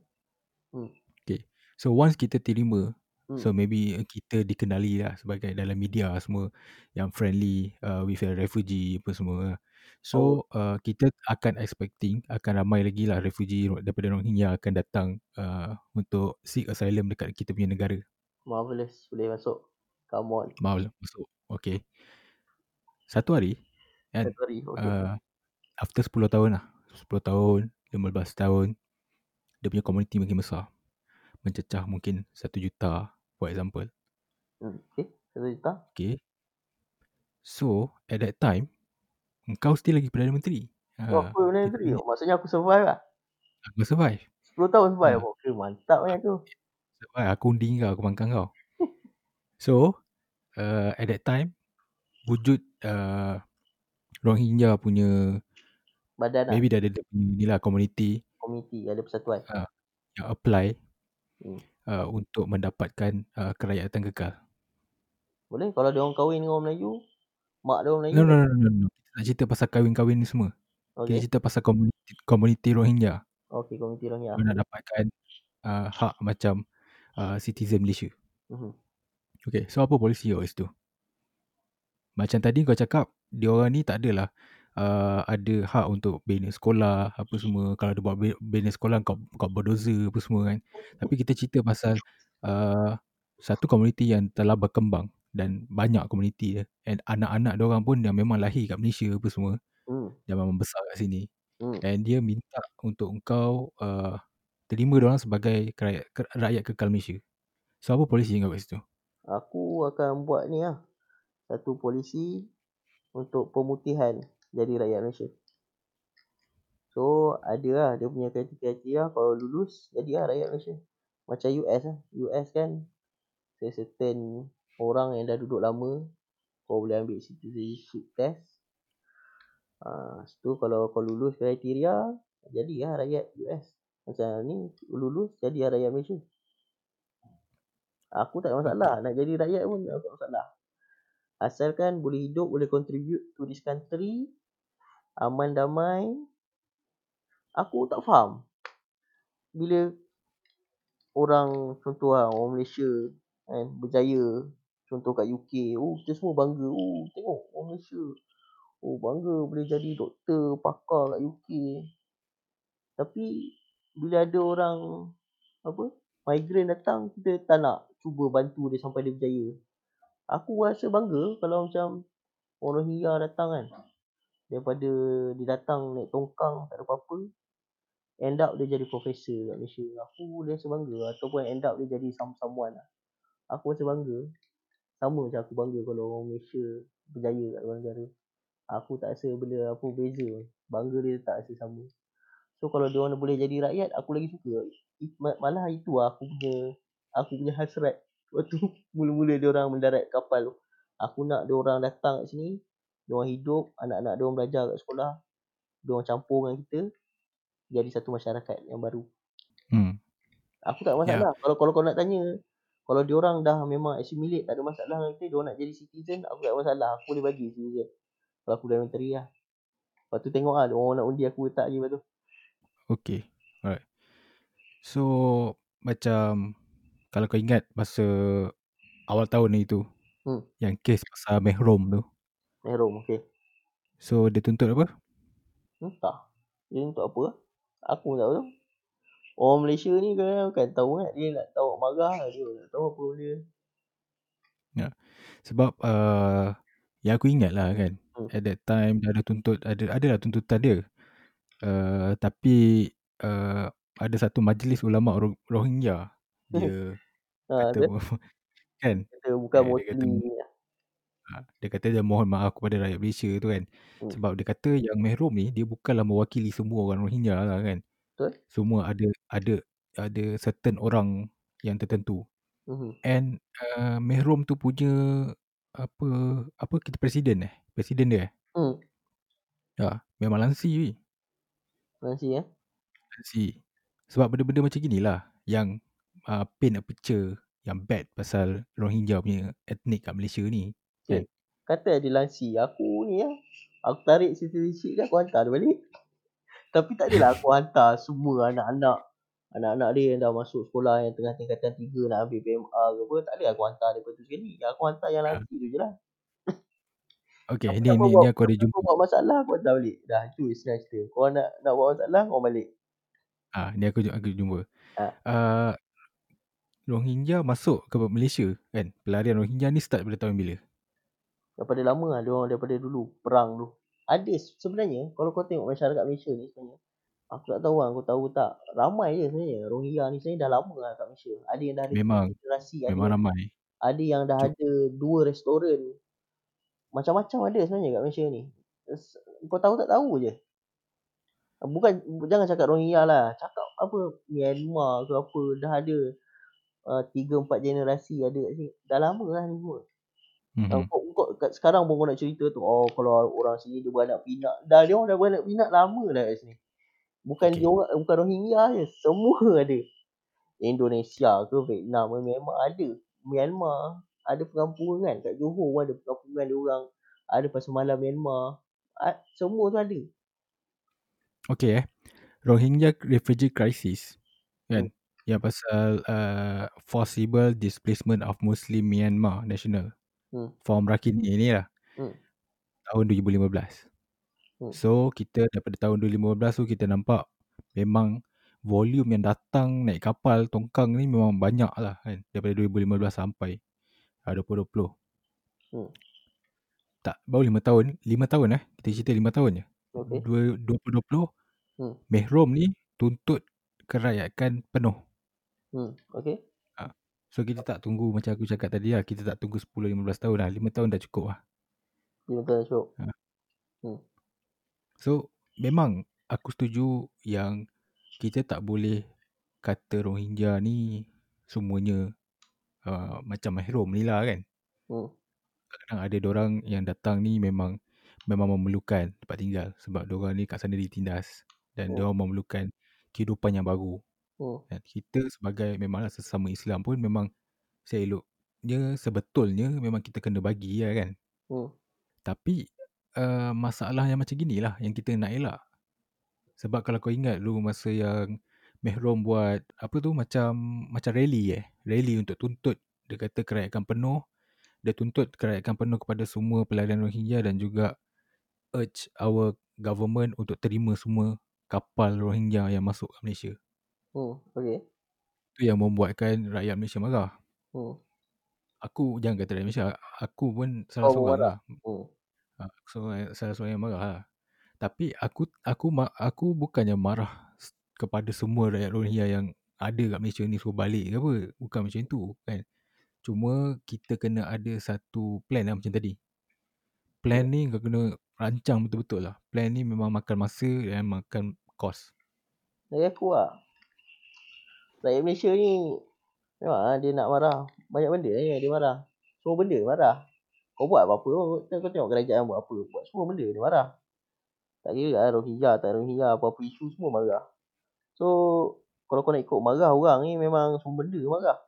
Hmm. Okay. So, once kita terima, Hmm. so maybe kita dikenali lah sebagai dalam media semua yang friendly uh, with a refugee apa semua. lah. So, uh, kita akan expecting akan ramai lagi lah refugee daripada Rohingya akan datang uh, untuk seek asylum dekat kita punya negara. Marvelous. Boleh masuk. Come on. Lah masuk. Okay. Satu hari, kan? Satu hari. Okay. Uh, after 10 tahun lah. 10 tahun, 15 tahun, dia punya community makin besar. Mencecah mungkin 1 juta, for example. Hmm. Okay. Satu juta. Okay. So, at that time, engkau still lagi Perdana Menteri. Oh, Ha, apa benda kita tadi? punya- Maksudnya aku survive lah. Aku survive. 10 tahun survive. Ha. Okay, mantap kan tu. Survive. Aku undi kau, aku pangkang kau. So, uh, at that time, wujud uh, Rohingya punya, Badan lah. maybe dah ada dia punya ni lah, community Komiti. Ada persatuan. uh, yang apply Hmm. uh, untuk mendapatkan uh, kerakyatan kekal. Boleh? Kalau dia orang kahwin dengan orang Melayu, mak dia orang Melayu. No, no, no, no, no. Kita tak cerita pasal kahwin-kahwin ni semua. Kita Okay. cerita pasal community, community Rohingya. Okay, komiti orang ya. Dia nak dapatkan uh, hak macam uh, citizen Malaysia. Mhm. Okay, so apa polisi kat situ? Macam tadi kau cakap, dia orang ni tak adalah uh, ada hak untuk bina sekolah, apa semua. Kalau dia buat bi- bina sekolah, kau, kau berdosa apa semua kan. Tapi kita cerita pasal uh, satu komuniti yang telah berkembang dan banyak komuniti dia. And anak-anak dia orang pun yang memang lahir kat Malaysia apa semua. Hmm. Yang memang besar kat sini. Hmm. And dia minta untuk engkau uh, terima dia orang sebagai rakyat, rakyat kekal Malaysia. So apa polisi kau kat situ? Aku akan buat ni lah. Satu polisi untuk pemutihan jadi rakyat Malaysia. So, ada lah dia punya kriteria kalau lulus jadi lah rakyat Malaysia. Macam US lah. US kan certain orang yang dah duduk lama kau boleh ambil citizenship test. Ha, tu kalau kau lulus kriteria jadi lah rakyat US. Macam ni lulus jadi lah rakyat Malaysia. Aku tak ada masalah. Nak jadi rakyat pun aku tak ada masalah. Asalkan boleh hidup, boleh contribute to this country. Aman damai. Aku tak faham. Bila orang contoh lah, orang Malaysia kan, berjaya. Contoh kat UK. Oh, kita semua bangga. Oh, tengok orang Malaysia. Oh, bangga boleh jadi doktor, pakar kat UK. Tapi, bila ada orang apa migrant datang, kita tak nak cuba bantu dia sampai dia berjaya. Aku rasa bangga kalau macam orang Rohingya datang kan. Daripada dia datang naik tongkang, tak ada apa-apa. End up dia jadi profesor kat Malaysia. Aku rasa bangga. Ataupun end up dia jadi some someone lah. Aku rasa bangga. Sama macam aku bangga kalau orang Malaysia berjaya kat luar negara. Aku tak rasa benda apa beza. Bangga dia tak rasa sama. So kalau dia orang boleh jadi rakyat, aku lagi suka. Malah itu lah aku punya aku punya hasrat. Waktu mula-mula dia orang mendarat kapal tu. Aku nak dia orang datang kat sini, dia orang hidup, anak-anak dia orang belajar kat sekolah. Dia orang campur dengan kita jadi satu masyarakat yang baru. Hmm. Aku tak masalah. Kalau kalau kau nak tanya, kalau dia orang dah memang assimilate, tak ada masalah dengan kita, dia orang nak jadi citizen, aku tak masalah. Aku boleh bagi citizen. Kalau aku dah menteri lah. Lepas tu tengok lah, orang nak undi aku letak je lepas tu. Okay. Alright. So, macam kalau kau ingat masa awal tahun ni tu, Hmm. yang kes pasal Mehrom tu. Mehrom, okay. So, dia tuntut apa? Entah. Dia untuk apa? Aku pun tak tahu. Orang Malaysia ni kan, kan tahu kan. Dia nak tahu marah. Dia nak tahu apa dia. Sebab uh, yang aku ingat lah kan, Hmm. at that time dia ada tuntut, ada adalah tuntutan dia. Uh, tapi uh, ada satu majlis ulama Ro- Rohingya dia Ha, kata dia kan kata bukan Eh, kata. Ha, dia kata dia mohon maaf kepada rakyat Malaysia tu kan. Hmm. Sebab dia kata yang Mehrom ni dia bukanlah mewakili semua orang Rohingya lah kan. Betul. Semua ada ada ada certain orang yang tertentu. Mhm. And uh, Mehrom tu punya apa apa kita presiden eh? Presiden dia eh? Hmm. Ya, memang lansi weh. Nanti eh. See. Sebab benda-benda macam ginilah yang uh, paint a picture yang bad pasal Rohingya punya etnik kat Malaysia ni. Cik, kata ada langsi. Aku ni lah. Aku tarik citizenship dia, aku hantar dia balik. Tapi tak adalah aku hantar semua anak-anak. Anak-anak dia yang dah masuk sekolah yang tengah tingkatan 3 nak ambil PMA ke apa. Tak ada aku hantar dia tu sekali. Aku hantar yang Ya. langsi tu je lah. Okay, ni, ni, ni aku ada jumpa. buat masalah, aku hantar balik. Dah, tu senang cerita. Kau nak nak buat masalah, kau balik. Ah, ni aku aku jumpa. Ah. Uh, Rohingya masuk ke Malaysia kan. Pelarian Rohingya ni start pada tahun bila? Daripada lama lah, dia orang daripada dulu. Perang tu. Ada sebenarnya, kalau kau tengok masyarakat Malaysia ni sebenarnya. Aku tak tahu lah, aku tahu tak. Ramai je sebenarnya. Rohingya ni sebenarnya dah lama lah kat Malaysia. Ada yang dah ada Memang. generasi. Ada Memang yang, ramai. ada yang dah Cuk. ada dua restoran. Macam-macam ada sebenarnya kat Malaysia ni. Kau tahu tak tahu je. Bukan, jangan cakap Rohingya lah. Cakap apa, Myanmar ke apa. Dah ada uh, tiga empat generasi ada kat sini. Dah lama lah ni semua. Mm-hmm. Hmm. Kau, kau, kat sekarang pun nak cerita tu. Oh kalau orang sini dia beranak pinak. Dah dia orang dah beranak pinak lama dah kat sini. Bukan Okay. dia orang, bukan Rohingya je. Semua ada. Indonesia ke Vietnam ke memang ada. Myanmar ada perkampungan kat Johor pun ada perkampungan dia orang. Ada pasal malam Myanmar. Semua tu ada. Okay eh. Rohingya refugee crisis kan. Yang pasal uh, forcible displacement of Muslim Myanmar national. Hmm. Form Rakini ni lah. Hmm. Tahun 2015. Hmm. So kita daripada tahun 2015 tu kita nampak memang volume yang datang naik kapal tongkang ni memang banyak lah kan. Daripada 2015 sampai uh, 2020. Hmm. Tak, baru 5 tahun. 5 tahun eh. Kita cerita 5 tahun je. Okay. Dua- 2020 Hmm. Mehrom ni tuntut kerayakan penuh. Hmm. Okay. So kita tak tunggu macam aku cakap tadi lah. Kita tak tunggu 10-15 tahun lah. 5 tahun dah cukup lah. Dia betul cukup. So memang aku setuju yang kita tak boleh kata Rohingya ni semuanya uh, macam Mehrom ni lah kan. Hmm. Kadang ada orang yang datang ni memang memang memerlukan tempat tinggal sebab orang ni kat sana ditindas dan Hmm. hmm. dia memerlukan kehidupan yang baru. Hmm. Dan kita sebagai memanglah sesama Islam pun memang seeloknya sebetulnya memang kita kena bagi lah kan. Hmm. Tapi uh, masalah yang macam gini lah yang kita nak elak. Sebab kalau kau ingat dulu masa yang Mehrom buat apa tu macam macam rally eh. Rally untuk tuntut dia kata kerayakan penuh. Dia tuntut kerayakan penuh kepada semua pelarian Rohingya dan juga urge our government untuk terima semua kapal Rohingya yang masuk ke Malaysia. Hmm. Okay. Itu yang membuatkan rakyat Malaysia marah. Hmm. Aku jangan kata rakyat Malaysia. Aku pun salah pun seorang marah? lah. Hmm. Ha, so, salah seorang yang marah lah. Tapi aku aku aku bukannya marah kepada semua rakyat Rohingya yang ada kat Malaysia ni suruh balik ke apa. Bukan macam tu kan. Cuma kita kena ada satu plan lah macam tadi. Plan ni kau kena rancang betul-betul lah. Plan ni memang makan masa dan makan kos. Dari aku lah. Rakyat Malaysia ni memang lah dia nak marah. Banyak benda ni dia marah. Semua benda marah. Kau buat apa-apa pun, kau tengok kerajaan buat apa. Buat semua benda dia marah. Tak kira lah Rohingya, tak Rohingya, apa-apa isu semua marah. So, kalau kau nak ikut marah orang ni memang semua benda marah.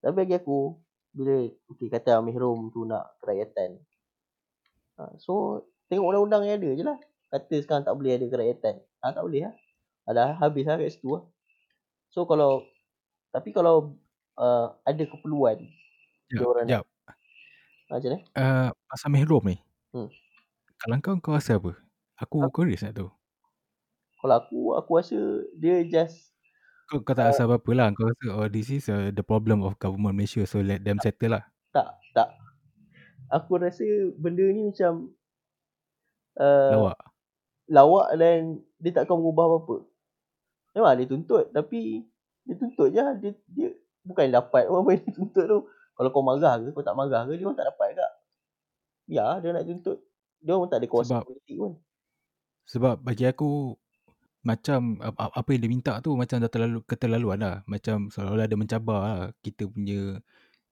Tapi bagi aku, bila okay, kata Mehrom tu nak kerakyatan. Ha, so, tengok undang-undang yang ada je lah. Kata sekarang tak boleh ada kerakyatan. Ha, tak boleh lah. Dah habis lah kat situ lah. So, kalau tapi kalau uh, ada keperluan dia Jap, orang nak jap. ha, macam ni? Uh, pasal Mehrom ni. Hmm. Kalau kau, kau rasa apa? Aku Apa? curious nak tahu. Kalau aku, aku rasa dia just Kau, kau tak rasa apa-apa lah. Kau rasa, oh this is uh, the problem of government Malaysia. So let them settle lah. tak, tak. Aku rasa benda ni macam uh, Lawak. lawak dan dia takkan mengubah apa-apa. Memang dia tuntut tapi dia tuntut je dia, dia bukan dapat apa yang dia tuntut tu. Kalau kau marah ke kau tak marah ke dia orang tak dapat juga. Ya dia nak tuntut. Dia orang tak ada kuasa Sebab- politik pun. Sebab bagi aku, macam ap- apa yang dia minta tu macam dah terlalu keterlaluan lah. Macam seolah-olah dia mencabar lah kita punya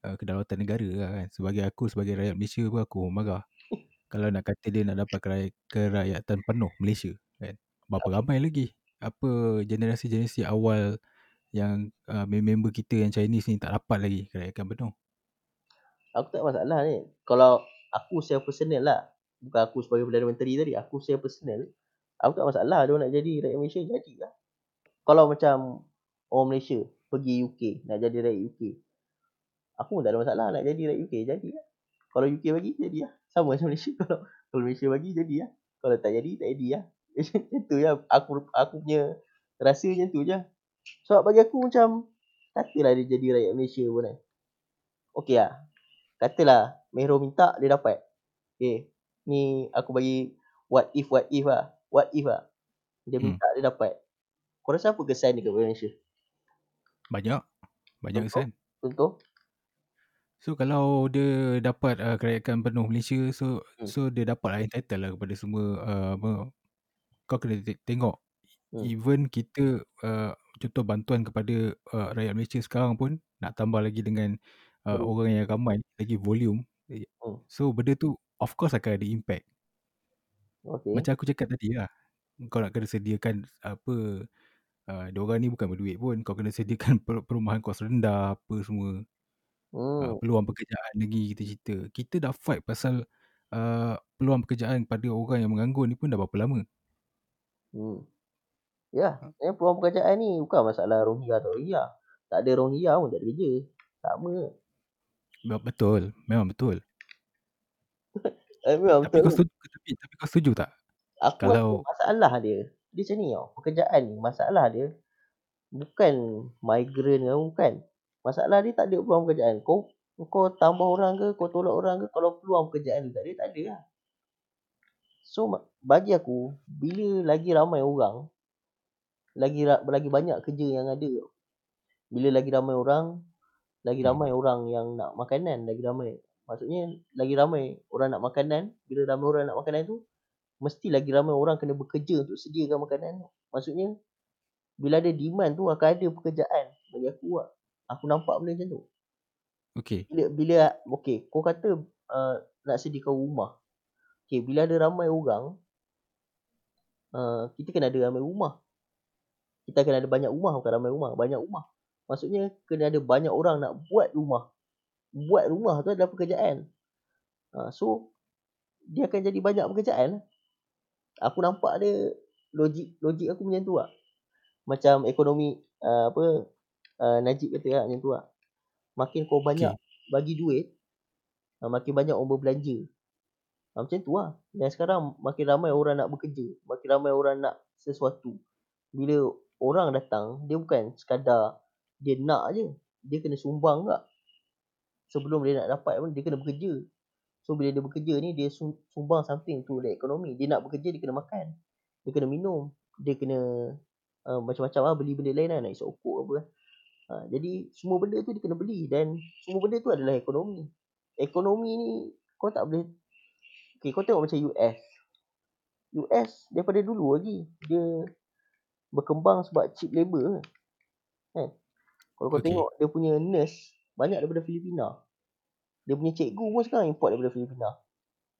uh, kedaulatan negara lah kan. Sebagai aku, sebagai rakyat Malaysia pun aku marah. Kalau nak kata dia nak dapat keraya, kerakyatan penuh Malaysia kan. Berapa ramai lagi? Apa generasi-generasi awal yang uh, member kita yang Chinese ni tak dapat lagi kerayakan penuh. Aku tak masalah ni. Kalau aku secara personal lah. Bukan aku sebagai Perdana Menteri tadi. Aku secara personal. Aku tak masalah dia nak jadi rakyat Malaysia. Jadi lah. Kalau macam orang Malaysia pergi UK. Nak jadi rakyat UK. Aku pun tak ada masalah nak jadi rakyat UK. Jadi lah. Kalau UK bagi, jadi lah. Sama macam Malaysia. Kalau, kalau Malaysia bagi, jadi lah. Kalau tak jadi, tak jadi lah. Macam tu lah. Aku, aku punya rasa macam tu je. Sebab bagi aku macam, katalah dia jadi rakyat Malaysia pun kan. Okey lah. Katalah Mehro minta dia dapat. Okay. Ni aku bagi what if what if lah. What if lah. Dia Hmm. minta dia dapat. Kau rasa apa kesan dia kat Malaysia? Banyak. Banyak Contoh? kesan. Contoh? So kalau dia dapat uh, kerayakan penuh Malaysia so Hmm. so dia dapat lah entitled lah kepada semua uh, apa kau kena te- tengok Hmm. even kita uh, contoh bantuan kepada uh, rakyat Malaysia sekarang pun nak tambah lagi dengan uh, Hmm. orang yang ramai lagi volume Eh, Hmm. so benda tu of course akan ada impact Okay. macam aku cakap tadi lah kau nak kena sediakan apa uh, diorang ni bukan berduit pun kau kena sediakan per- perumahan kos rendah apa semua uh, Hmm. peluang pekerjaan lagi kita cerita kita dah fight pasal uh, peluang pekerjaan pada orang yang menganggur ni pun dah berapa lama Hmm. Ya, yeah. peluang pekerjaan ni bukan masalah Rohingya atau Rohingya. Tak ada Rohingya pun tak ada kerja. Sama. Be- betul memang betul Eh, memang tapi kau betul. setuju tapi, tapi kau setuju tak Aku kalau- masalah dia. Dia macam ni tau. Pekerjaan ni masalah dia bukan migrant ke bukan. Masalah dia tak ada peluang pekerjaan. Kau kau tambah orang ke, kau tolak orang ke, kalau peluang pekerjaan tak ada, tak ada lah. So bagi aku, bila lagi ramai orang, lagi lagi banyak kerja yang ada. Bila lagi ramai orang, lagi Hmm. ramai orang yang nak makanan, lagi ramai. Maksudnya lagi ramai orang nak makanan, bila ramai orang nak makanan tu, mesti lagi ramai orang kena bekerja untuk sediakan makanan. Maksudnya bila ada demand tu akan ada pekerjaan bagi aku lah. Aku nampak benda macam tu. okey Bila bila okey, kau kata uh, nak sediakan rumah. Okey, bila ada ramai orang uh, kita kena ada ramai rumah. Kita kena ada banyak rumah bukan ramai rumah, banyak rumah. Maksudnya kena ada banyak orang nak buat rumah. Buat rumah tu adalah pekerjaan. Uh, so dia akan jadi banyak pekerjaan. Aku nampak dia logik logik aku macam tu lah. Macam ekonomi uh, apa uh, Najib kata lah macam tu lah. Makin kau banyak okay. bagi duit, uh, makin banyak orang berbelanja. Uh, macam tu lah. Dan sekarang makin ramai orang nak bekerja, makin ramai orang nak sesuatu. Bila orang datang, dia bukan sekadar dia nak je. Dia kena sumbang tak. Sebelum dia nak dapat pun, dia kena bekerja. So bila dia bekerja ni, dia sum- sumbang something to the economy. Dia nak bekerja, dia kena makan. Dia kena minum. Dia kena uh, macam-macam lah, beli benda lain lah. Nak isap okok apa kan. Uh, jadi semua benda tu dia kena beli. Dan semua benda tu adalah ekonomi. Ekonomi ni, kau tak boleh... Okay, kau tengok macam US. US daripada dulu lagi, dia berkembang sebab cheap labour. Kan? Kalau kau Okay. tengok dia punya nurse, banyak daripada Filipina. Dia punya cikgu pun sekarang import daripada Filipina.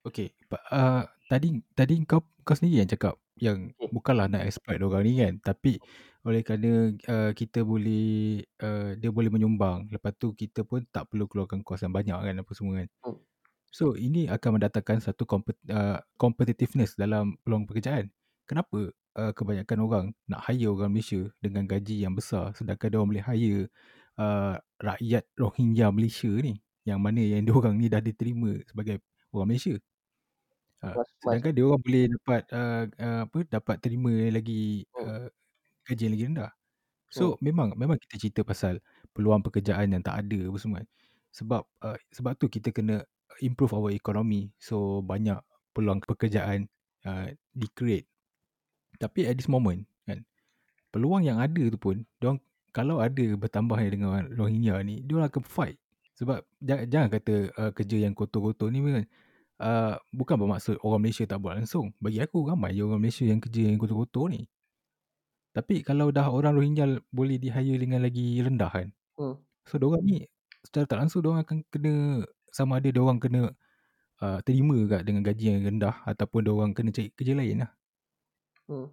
okey Pa- uh, tadi tadi kau kau sendiri yang cakap yang Okey. bukanlah nak exploit orang ni kan tapi oleh kerana uh, kita boleh uh, dia boleh menyumbang lepas tu kita pun tak perlu keluarkan kos yang banyak kan apa semua kan Hmm. So ini akan mendatangkan satu kompet, uh, competitiveness dalam peluang pekerjaan kenapa uh, kebanyakan orang nak hire orang Malaysia dengan gaji yang besar sedangkan dia orang boleh hire uh, rakyat Rohingya Malaysia ni yang mana yang dia orang ni dah diterima sebagai orang Malaysia Uh, Mas, mas, sedangkan dia orang boleh dapat uh, uh, apa dapat terima lagi Hmm. uh, gaji yang lagi rendah. So memang memang kita cerita pasal peluang pekerjaan yang tak ada apa semua. Sebab uh, sebab tu kita kena improve our economy. So banyak peluang pekerjaan uh, di create. Tapi at this moment kan peluang yang ada tu pun diorang kalau ada bertambahnya dengan Rohingya ni dia orang akan fight. Sebab jangan, jangan kata uh, kerja yang kotor-kotor ni kan uh, bukan bermaksud orang Malaysia tak buat langsung. Bagi aku ramai je orang Malaysia yang kerja yang kotor-kotor ni. Tapi kalau dah orang Rohingya boleh di hire dengan lagi rendah kan. Hmm. So diorang ni secara tak langsung diorang akan kena sama ada diorang kena uh, terima kat dengan gaji yang rendah ataupun diorang kena cari kerja lain lah. Hmm.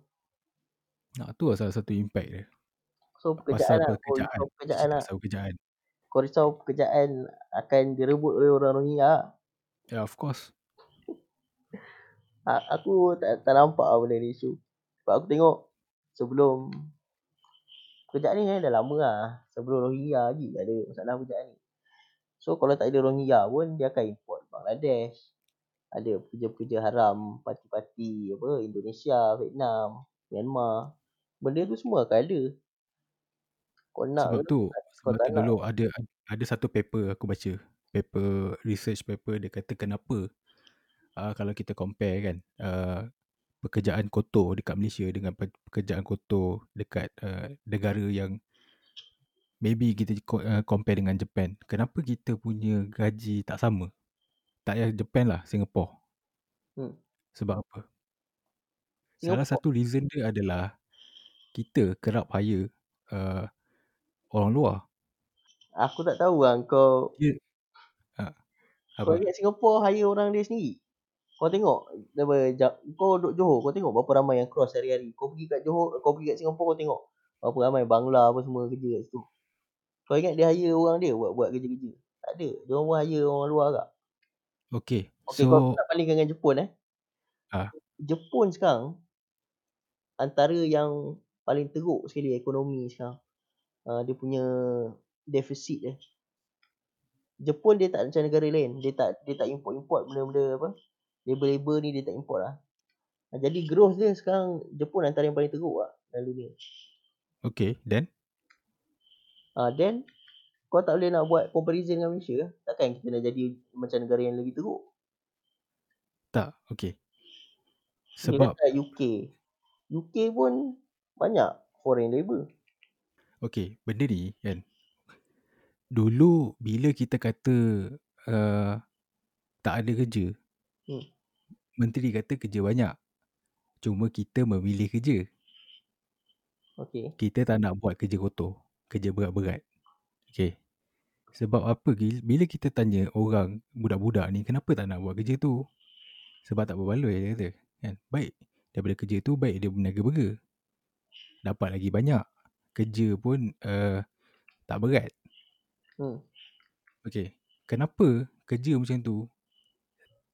Nah, tu lah salah satu impact dia. So Pasal pekerjaan lah. Kau pekerjaan. risau pekerjaan lah. Pasal pekerjaan. Kau risau pekerjaan akan direbut oleh orang Rohingya lah. Yeah, of course. Aku tak, tak nampak lah benda ni isu. Sebab aku tengok sebelum pekerjaan ni eh, dah lama lah. Sebelum Rohingya lagi ada masalah pekerjaan ni. So kalau tak ada Rohingya pun dia akan import Bangladesh. Ada pekerja-pekerja haram, parti-parti apa Indonesia, Vietnam, Myanmar. Benda tu semua akan ada. Kau nak Sebab tu, sebab tu dulu ada ada satu paper aku baca. Paper research paper dia kata kenapa uh, kalau kita compare kan uh, pekerjaan kotor dekat Malaysia dengan pe- pekerjaan kotor dekat uh, negara yang maybe kita uh, compare dengan Japan. Kenapa kita punya gaji tak sama? Tak payah Japan lah, Singapore. Hmm. Sebab apa? Salah Singapore. satu reason dia adalah kita kerap hire uh, orang luar. Aku tak tahu lah kau Dia, uh, Kau ingat Singapore hire orang dia sendiri? Kau tengok kau duduk Johor, kau tengok berapa ramai yang cross hari-hari. Kau pergi kat Johor, kau pergi kat Singapore kau tengok berapa ramai Bangla apa semua kerja kat situ. Kau ingat dia hire orang dia buat buat kerja-kerja? Tak ada. Dia orang pun hire orang luar agak. Okay, Okey, kau so nak bandingkan dengan Jepun eh. Ah. Jepun sekarang antara yang paling teruk sekali ekonomi sekarang. Uh, dia punya defisit dia. Jepun dia tak macam negara lain. Dia tak dia tak import-import benda-benda apa. Label-label ni dia tak import lah. Ah, Jadi growth dia sekarang Jepun antara yang paling teruk lah dalam dunia. okay, then Ah then kau tak boleh nak buat comparison dengan Malaysia. Takkan kita nak jadi macam negara yang lagi teruk. tak, okay. Sebab kata UK. UK pun banyak foreign labour. Okay, benda ni kan. Dulu bila kita kata uh, tak ada kerja, Hmm. menteri kata kerja banyak. Cuma kita memilih kerja. Okay. Kita tak nak buat kerja kotor, kerja berat-berat. Okay. Sebab apa? Bila kita tanya orang budak-budak ni kenapa tak nak buat kerja tu? Sebab tak berbaloi dia kata. Kan? Baik. Daripada kerja tu baik dia berniaga burger. Dapat lagi banyak. Kerja pun uh, tak berat. Hmm. Okay. Kenapa kerja macam tu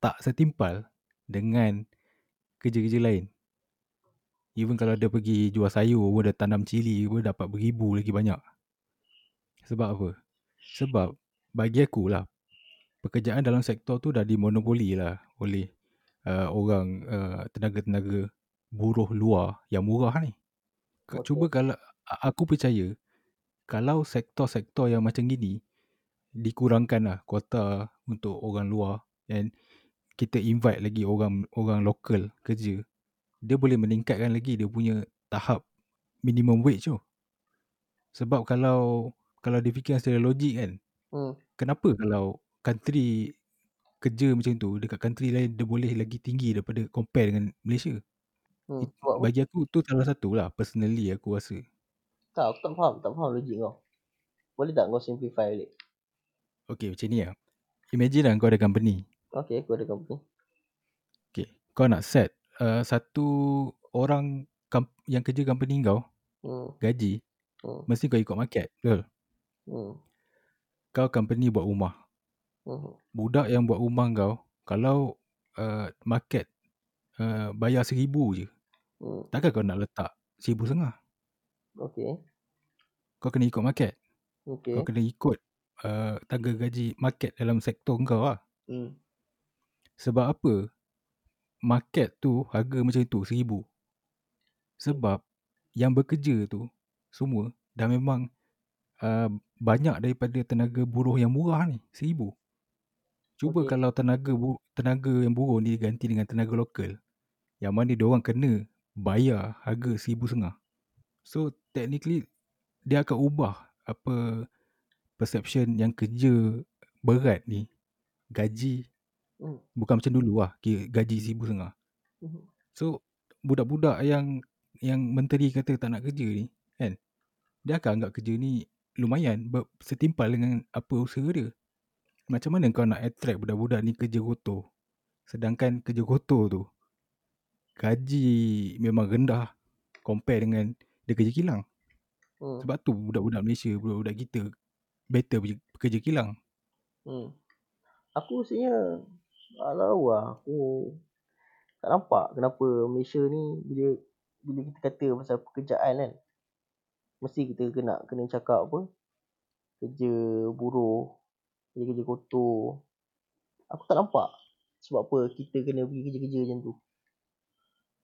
tak setimpal dengan kerja-kerja lain? Even kalau dia pergi jual sayur pun dia tanam cili pun dapat beribu lagi banyak. Sebab apa? Sebab bagi aku lah pekerjaan dalam sektor tu dah dimonopoli lah oleh uh, orang uh, tenaga-tenaga buruh luar yang murah ni. Okey. Cuba kalau aku percaya kalau sektor-sektor yang macam gini dikurangkan lah kuota untuk orang luar dan kita invite lagi orang orang lokal kerja dia boleh meningkatkan lagi dia punya tahap minimum wage tu. Sebab kalau kalau difikirkan secara logik kan Hmm. kenapa kalau country kerja macam tu dekat country lain dia boleh lagi tinggi daripada compare dengan Malaysia. Hmm. It, bagi aku tu salah satu lah personally aku rasa. tak, aku tak faham. Tak faham logik kau. Boleh tak kau simplify balik? Okay macam ni lah. Imagine lah kau ada company. Okay, aku ada company. Okay. Kau nak set uh, satu orang kam- yang kerja company kau Hmm. gaji Hmm. mesti kau ikut market. Betul? Hmm. Kau company buat rumah. Hmm. Budak yang buat rumah kau kalau uh, market uh, bayar seribu je. Hmm. Takkan kau nak letak seribu setengah. Okay. Kau kena ikut market. Okay. Kau kena ikut uh, tangga gaji market dalam sektor kau lah. Hmm. Sebab apa? Market tu harga macam tu seribu. Sebab yang bekerja tu semua dah memang uh, banyak daripada tenaga buruh yang murah ni seribu. Cuba Okey. kalau tenaga bu- tenaga yang buruh ni diganti dengan tenaga lokal yang mana dia orang kena bayar harga seribu setengah. So technically dia akan ubah apa perception yang kerja berat ni gaji Hmm. bukan macam dulu lah kira gaji seribu setengah. Hmm. So budak-budak yang yang menteri kata tak nak kerja ni kan dia akan anggap kerja ni lumayan ber- setimpal dengan apa usaha dia. Macam mana kau nak attract budak-budak ni kerja kotor sedangkan kerja kotor tu gaji memang rendah compare dengan dia kerja kilang. Hmm. Sebab tu budak-budak Malaysia, budak-budak kita better kerja kilang. Hmm. Aku rasanya tak tahu lah. Aku tak nampak kenapa Malaysia ni bila bila kita kata pasal pekerjaan kan. Mesti kita kena kena cakap apa. Kerja buruh. Kerja-kerja kotor. Aku tak nampak. Sebab apa kita kena pergi kerja-kerja macam tu.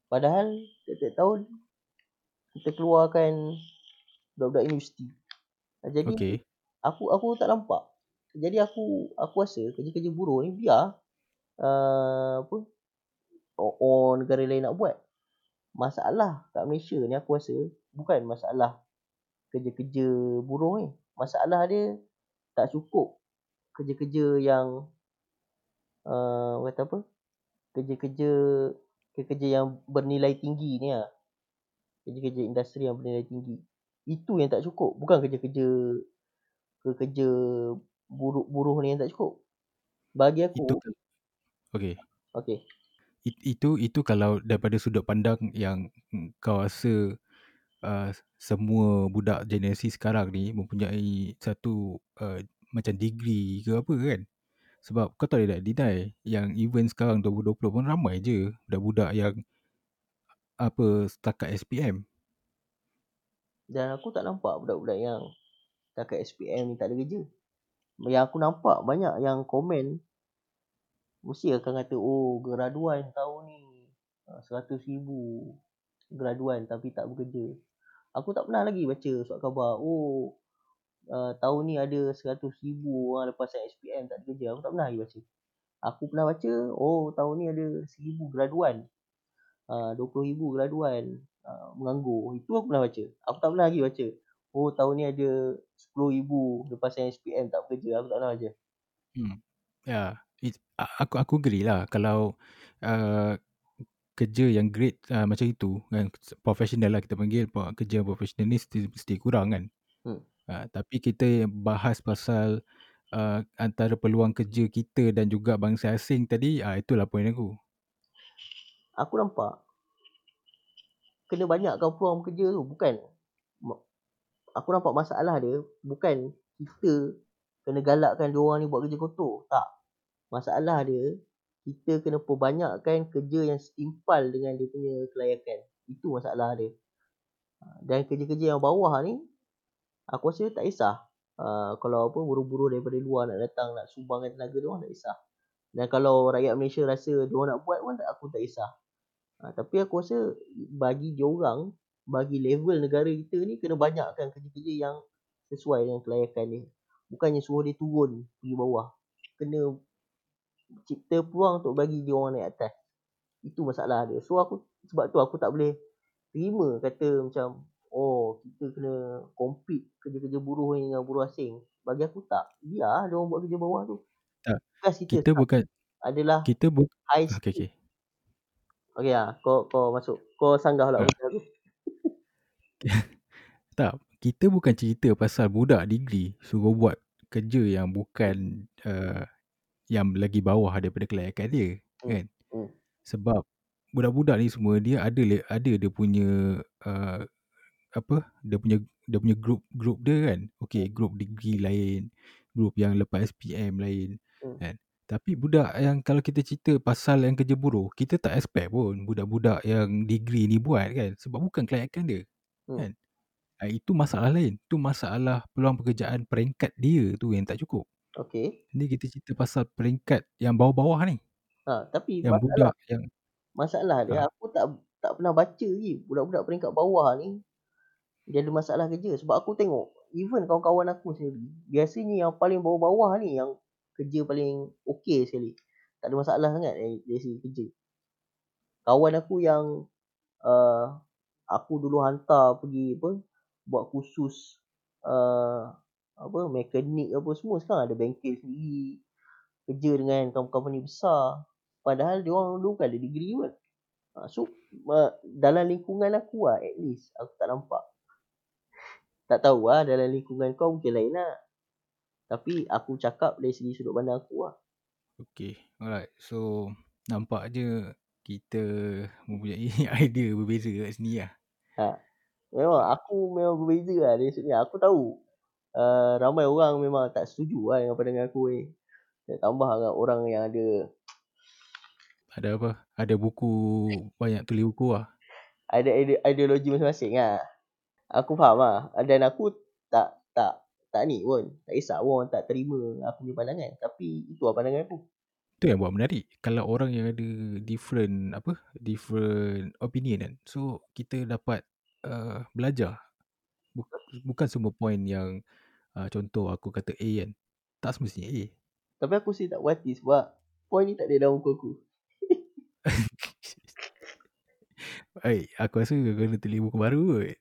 Padahal tiap-tiap tahun kita keluarkan budak-budak universiti. Jadi Okay. aku aku tak nampak. Jadi aku aku rasa kerja-kerja buruh ni biar uh, apa orang negara lain nak buat. Masalah kat Malaysia ni aku rasa bukan masalah kerja-kerja buruh ni. Masalah dia tak cukup kerja-kerja yang uh, kata apa? Kerja-kerja kerja-kerja yang bernilai tinggi ni lah. Kerja-kerja industri yang bernilai tinggi. Itu yang tak cukup. Bukan kerja-kerja kerja buruh-buruh ni yang tak cukup. Bagi aku Itu Okay. okey. It, itu itu kalau daripada sudut pandang yang mm, kau rasa uh, semua budak generasi sekarang ni mempunyai satu uh, macam degree ke apa kan. Sebab kau tak boleh nak deny yang even sekarang 2020 pun ramai je budak-budak yang apa setakat SPM. Dan aku tak nampak budak-budak yang setakat SPM ni tak ada kerja. Yang aku nampak banyak yang komen mesti akan kata oh graduan tahun ni ah, 100 ribu graduan tapi tak bekerja. Aku tak pernah lagi baca surat khabar oh uh, tahun ni ada 100 ribu orang lepas SPM tak ada kerja. Aku tak pernah lagi baca. Aku pernah baca oh tahun ni ada 1000 graduan. Uh, 20 ribu graduan uh, menganggur. Itu aku pernah baca. Aku tak pernah lagi baca. Oh tahun ni ada 10 ribu lepas SPM tak bekerja. Aku tak pernah baca. Hmm. Ya. Aku aku agree lah kalau uh, kerja yang grade uh, macam itu kan profesional lah kita panggil kerja profesional ni mesti, mesti kurang kan. Hmm. Uh, tapi kita bahas pasal uh, antara peluang kerja kita dan juga bangsa asing tadi, uh, itulah poin aku. Aku nampak kena banyakkan peluang kerja tu bukan aku nampak masalah dia bukan kita kena galakkan dia orang ni buat kerja kotor. Tak. Masalah dia, kita kena perbanyakkan kerja yang setimpal dengan dia punya kelayakan. Itu masalah dia. Ha, dan kerja-kerja yang bawah ni, aku rasa tak kisah. Uh, kalau apa buruh-buruh daripada luar nak datang nak sumbangkan tenaga dia orang tak kisah. Dan kalau rakyat Malaysia rasa dia orang nak buat pun tak aku tak kisah. Ha, tapi aku rasa bagi dia orang, bagi level negara kita ni kena banyakkan kerja-kerja yang sesuai dengan kelayakan dia. Bukannya suruh dia turun pergi bawah. Kena cipta peluang untuk bagi dia orang naik atas. Itu masalah dia. So aku sebab tu aku tak boleh terima kata macam oh kita kena compete kerja-kerja buruh ni dengan buruh asing. Bagi aku tak. Biar dia orang buat kerja bawah tu. Tak. kita, kita bukan adalah kita bu high okay, okay. Okey ah, kau kau masuk. Kau sanggah lah uh. aku. tak, kita bukan cerita pasal budak degree suruh buat kerja yang bukan uh, yang lagi bawah daripada kelayakan dia hmm. kan hmm. sebab budak-budak ni semua dia ada ada dia punya uh, apa dia punya dia punya group group dia kan okey hmm. group degree lain group yang lepas SPM lain hmm. kan tapi budak yang kalau kita cerita pasal yang kerja buruh kita tak expect pun budak-budak yang degree ni buat kan sebab bukan kelayakan dia hmm. kan uh, itu masalah lain tu masalah peluang pekerjaan peringkat dia tu yang tak cukup Okey. Ni kita cerita pasal peringkat yang bawah-bawah ni. Ha, tapi yang masalah, budak yang masalah dia ha. aku tak tak pernah baca lagi budak-budak peringkat bawah ni dia ada masalah kerja sebab aku tengok even kawan-kawan aku sendiri biasanya yang paling bawah-bawah ni yang kerja paling okey sekali. Tak ada masalah sangat dari, dari segi kerja. Kawan aku yang uh, aku dulu hantar pergi apa buat kursus uh, apa mekanik apa semua sekarang ada bengkel sendiri kerja dengan company besar padahal dia orang dulu kan ada degree pun ha, so dalam lingkungan aku lah at least aku tak nampak tak tahu lah dalam lingkungan kau mungkin lain lah tapi aku cakap dari segi sudut pandang aku lah Okay, alright. So, nampak je kita mempunyai idea berbeza kat sini lah. Ha. Memang aku memang berbeza lah dari sudut ni. Aku tahu uh, ramai orang memang tak setuju lah dengan pandangan aku ni. Dan tambah dengan orang yang ada Ada apa? Ada buku, banyak tulis buku lah. ada ide- ideologi masing-masing lah. Aku faham lah. Dan aku tak tak tak ni pun. Tak kisah orang tak terima aku punya pandangan. Tapi itu lah pandangan aku. Itu yang buat menarik. Kalau orang yang ada different apa? Different opinion kan. So kita dapat uh, belajar. Buk- bukan semua point yang uh, contoh aku kata A kan. Tak semestinya A. Tapi aku sih tak hati sebab point ni tak ada dalam buku aku. Eh, aku rasa kau kena tulis buku baru kot.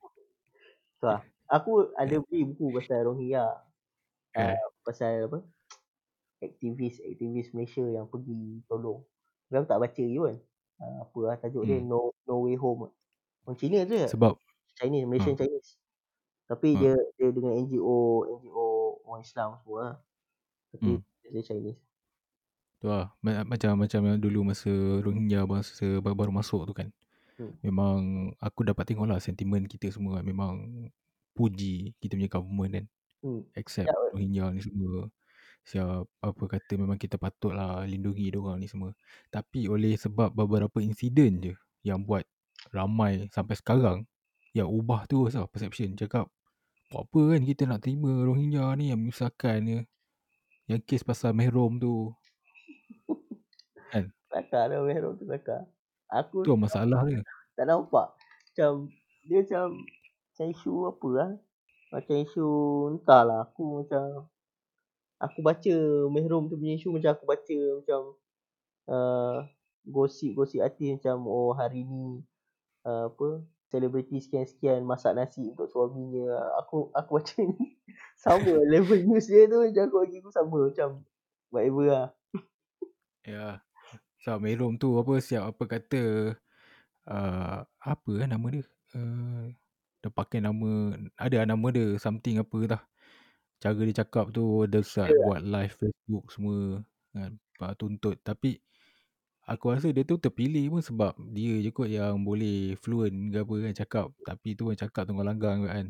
Lah. Aku ada beli buku pasal Rohingya. Eh, Uh, pasal apa? Aktivis-aktivis Malaysia yang pergi tolong. Aku tak baca lagi pun. Uh, apa lah tajuk dia? Hmm. No, no Way Home. Orang Cina tu sebab Chinese, Malaysian Ha. Chinese. Tapi Ha. dia dia dengan NGO, NGO orang Islam semua lah. Tapi Hmm. dia Chinese. tu lah. Ma- Macam macam yang dulu masa Rohingya masa baru-baru masuk tu kan. Hmm. Memang aku dapat tengok lah sentimen kita semua kan. Memang puji kita punya government kan. Hmm. Accept Ya, Rohingya ni semua. Siap apa kata memang kita patut lah lindungi diorang ni semua. Tapi oleh sebab beberapa insiden je yang buat ramai sampai sekarang yang ubah terus lah perception. Cakap buat apa kan kita nak terima Rohingya ni yang menyusahkan ni. Yang kes pasal Mehrom tu. Kelakar dah Mehrom tu kelakar. Aku Tu lah masalah dia. tak nampak. Macam dia macam macam isu apa lah. Macam isu entahlah aku macam aku baca Mehrom tu punya isu macam aku baca macam uh, gosip-gosip artis macam oh hari ni uh, apa selebriti sekian-sekian masak nasi untuk suaminya. Aku aku baca ni sama level news dia tu macam aku bagi aku sama macam whatever lah. Ya. So Mehrom tu apa siap apa kata uh, apa kan nama dia? Uh, dia pakai nama ada nama dia something apa tah. Cara dia cakap tu dia start Ya. buat live Facebook semua kan tuntut tapi aku rasa dia tu terpilih pun sebab dia je kot yang boleh fluent ke apa kan cakap tapi tu kan cakap tengah langgang kot kan.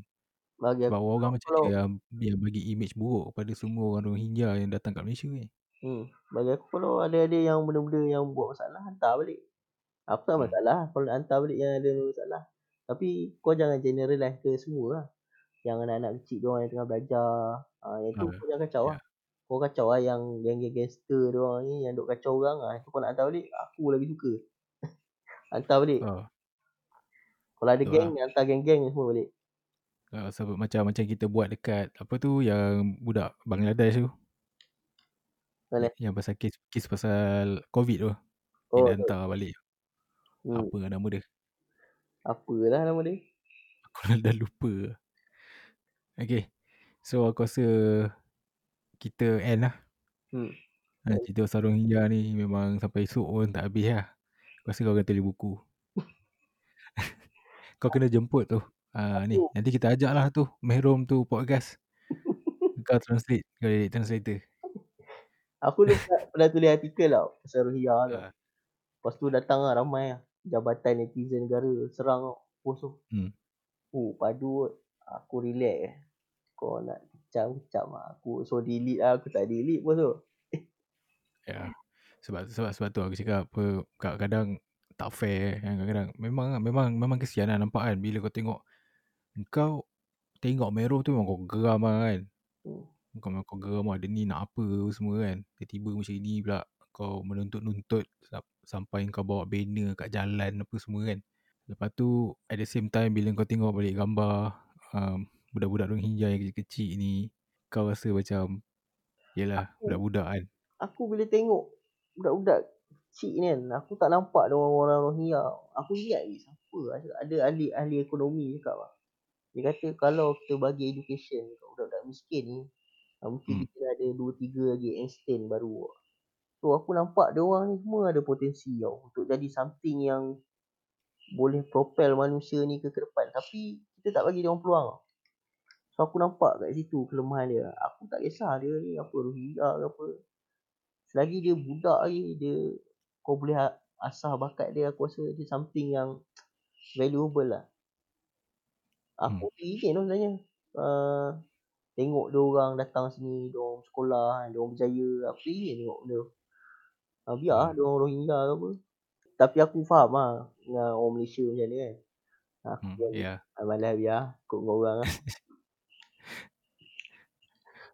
Bagi Sebab aku orang macam kalau dia yang, yang bagi image buruk pada semua orang Rohingya yang datang kat Malaysia ni. hmm, bagi aku kalau ada-ada yang benda-benda yang buat masalah hantar balik. Aku tak Hmm. masalah kalau nak hantar balik yang ada masalah. Tapi kau jangan generalize ke semua lah. Yang anak-anak kecil diorang yang tengah belajar. Ha, yang tu Ah, kau jangan kacau ya. lah. Kau kacau lah yang geng-geng gangster diorang ni yang duk kacau orang lah. Itu kau nak hantar balik, aku lagi suka. hantar balik. Oh, Kalau ada tu geng, lah. hantar geng-geng semua balik. Uh, sebab macam macam kita buat dekat apa tu yang budak Bangladesh tu. Mana? Yang pasal kes kes pasal COVID tu. Oh, dia hantar balik. Hmm. Apa kan nama dia? Apalah nama dia. Aku dah, dah lupa. Okay. So aku rasa kita end lah. Hmm. Ha, cerita pasal Rohingya ni memang sampai esok pun tak habis lah. Aku rasa kau akan tulis buku. kau kena jemput tu. Ha, ni. Aku Nanti kita ajak lah tu. Mehrom tu podcast. Kau translate. Kau jadi translator. aku dulu pernah, tulis artikel tau pasal Rohingya tu. Ha. Lepas tu datang lah ramai lah. Jabatan netizen negara serang tau. Post tu. Hmm. Oh padu. Aku relax eh. Kau nak kecam-kecam lah. Aku so delete lah. Aku tak delete pun tu. Ya. Sebab sebab sebab tu aku cakap apa kadang-kadang tak fair kan kadang-kadang memang memang memang kesian lah nampak kan bila kau tengok kau tengok Mero tu memang kau geram lah kan. Hmm. Kau memang kau geram lah dia ni nak apa semua kan. Tiba-tiba macam ni pula kau menuntut-nuntut sa- sampai kau bawa banner kat jalan apa semua kan. Lepas tu at the same time bila kau tengok balik gambar um, budak-budak Rohingya yang kecil-kecil ni kau rasa macam yelah Aku, budak-budak kan. aku bila tengok budak-budak kecil ni kan. Aku tak nampak ada orang-orang Rohingya. Aku ingat ni siapa. Ada, ada ahli-ahli ekonomi cakap lah. Dia kata kalau kita bagi education kat budak-budak miskin ni. ah, Mungkin Hmm. kita ada 2-3 lagi Einstein baru. So aku nampak dia orang ni semua ada potensi tau. Untuk jadi something yang boleh propel manusia ni ke, ke depan. Tapi kita tak bagi dia orang peluang tau. So aku nampak kat situ kelemahan dia. Aku tak kisah dia ni apa Rohingya ke apa. Selagi dia budak lagi dia kau boleh a- asah bakat dia aku rasa dia something yang valuable lah. Aku teringin tu sebenarnya. Uh, tengok dia orang datang sini, dia orang sekolah dia orang berjaya. Aku teringin tengok benda tu. Uh, biar lah Hmm. dia orang Rohingya ke apa. Tapi aku faham lah dengan orang Malaysia macam ni kan. Aku Hmm, kan, yeah. ah, malas biar ikut dengan orang lah.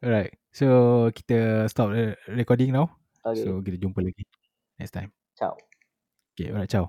Alright. So kita stop recording now. Okay, So kita jumpa lagi next time. ciao. Okay, alright, ciao.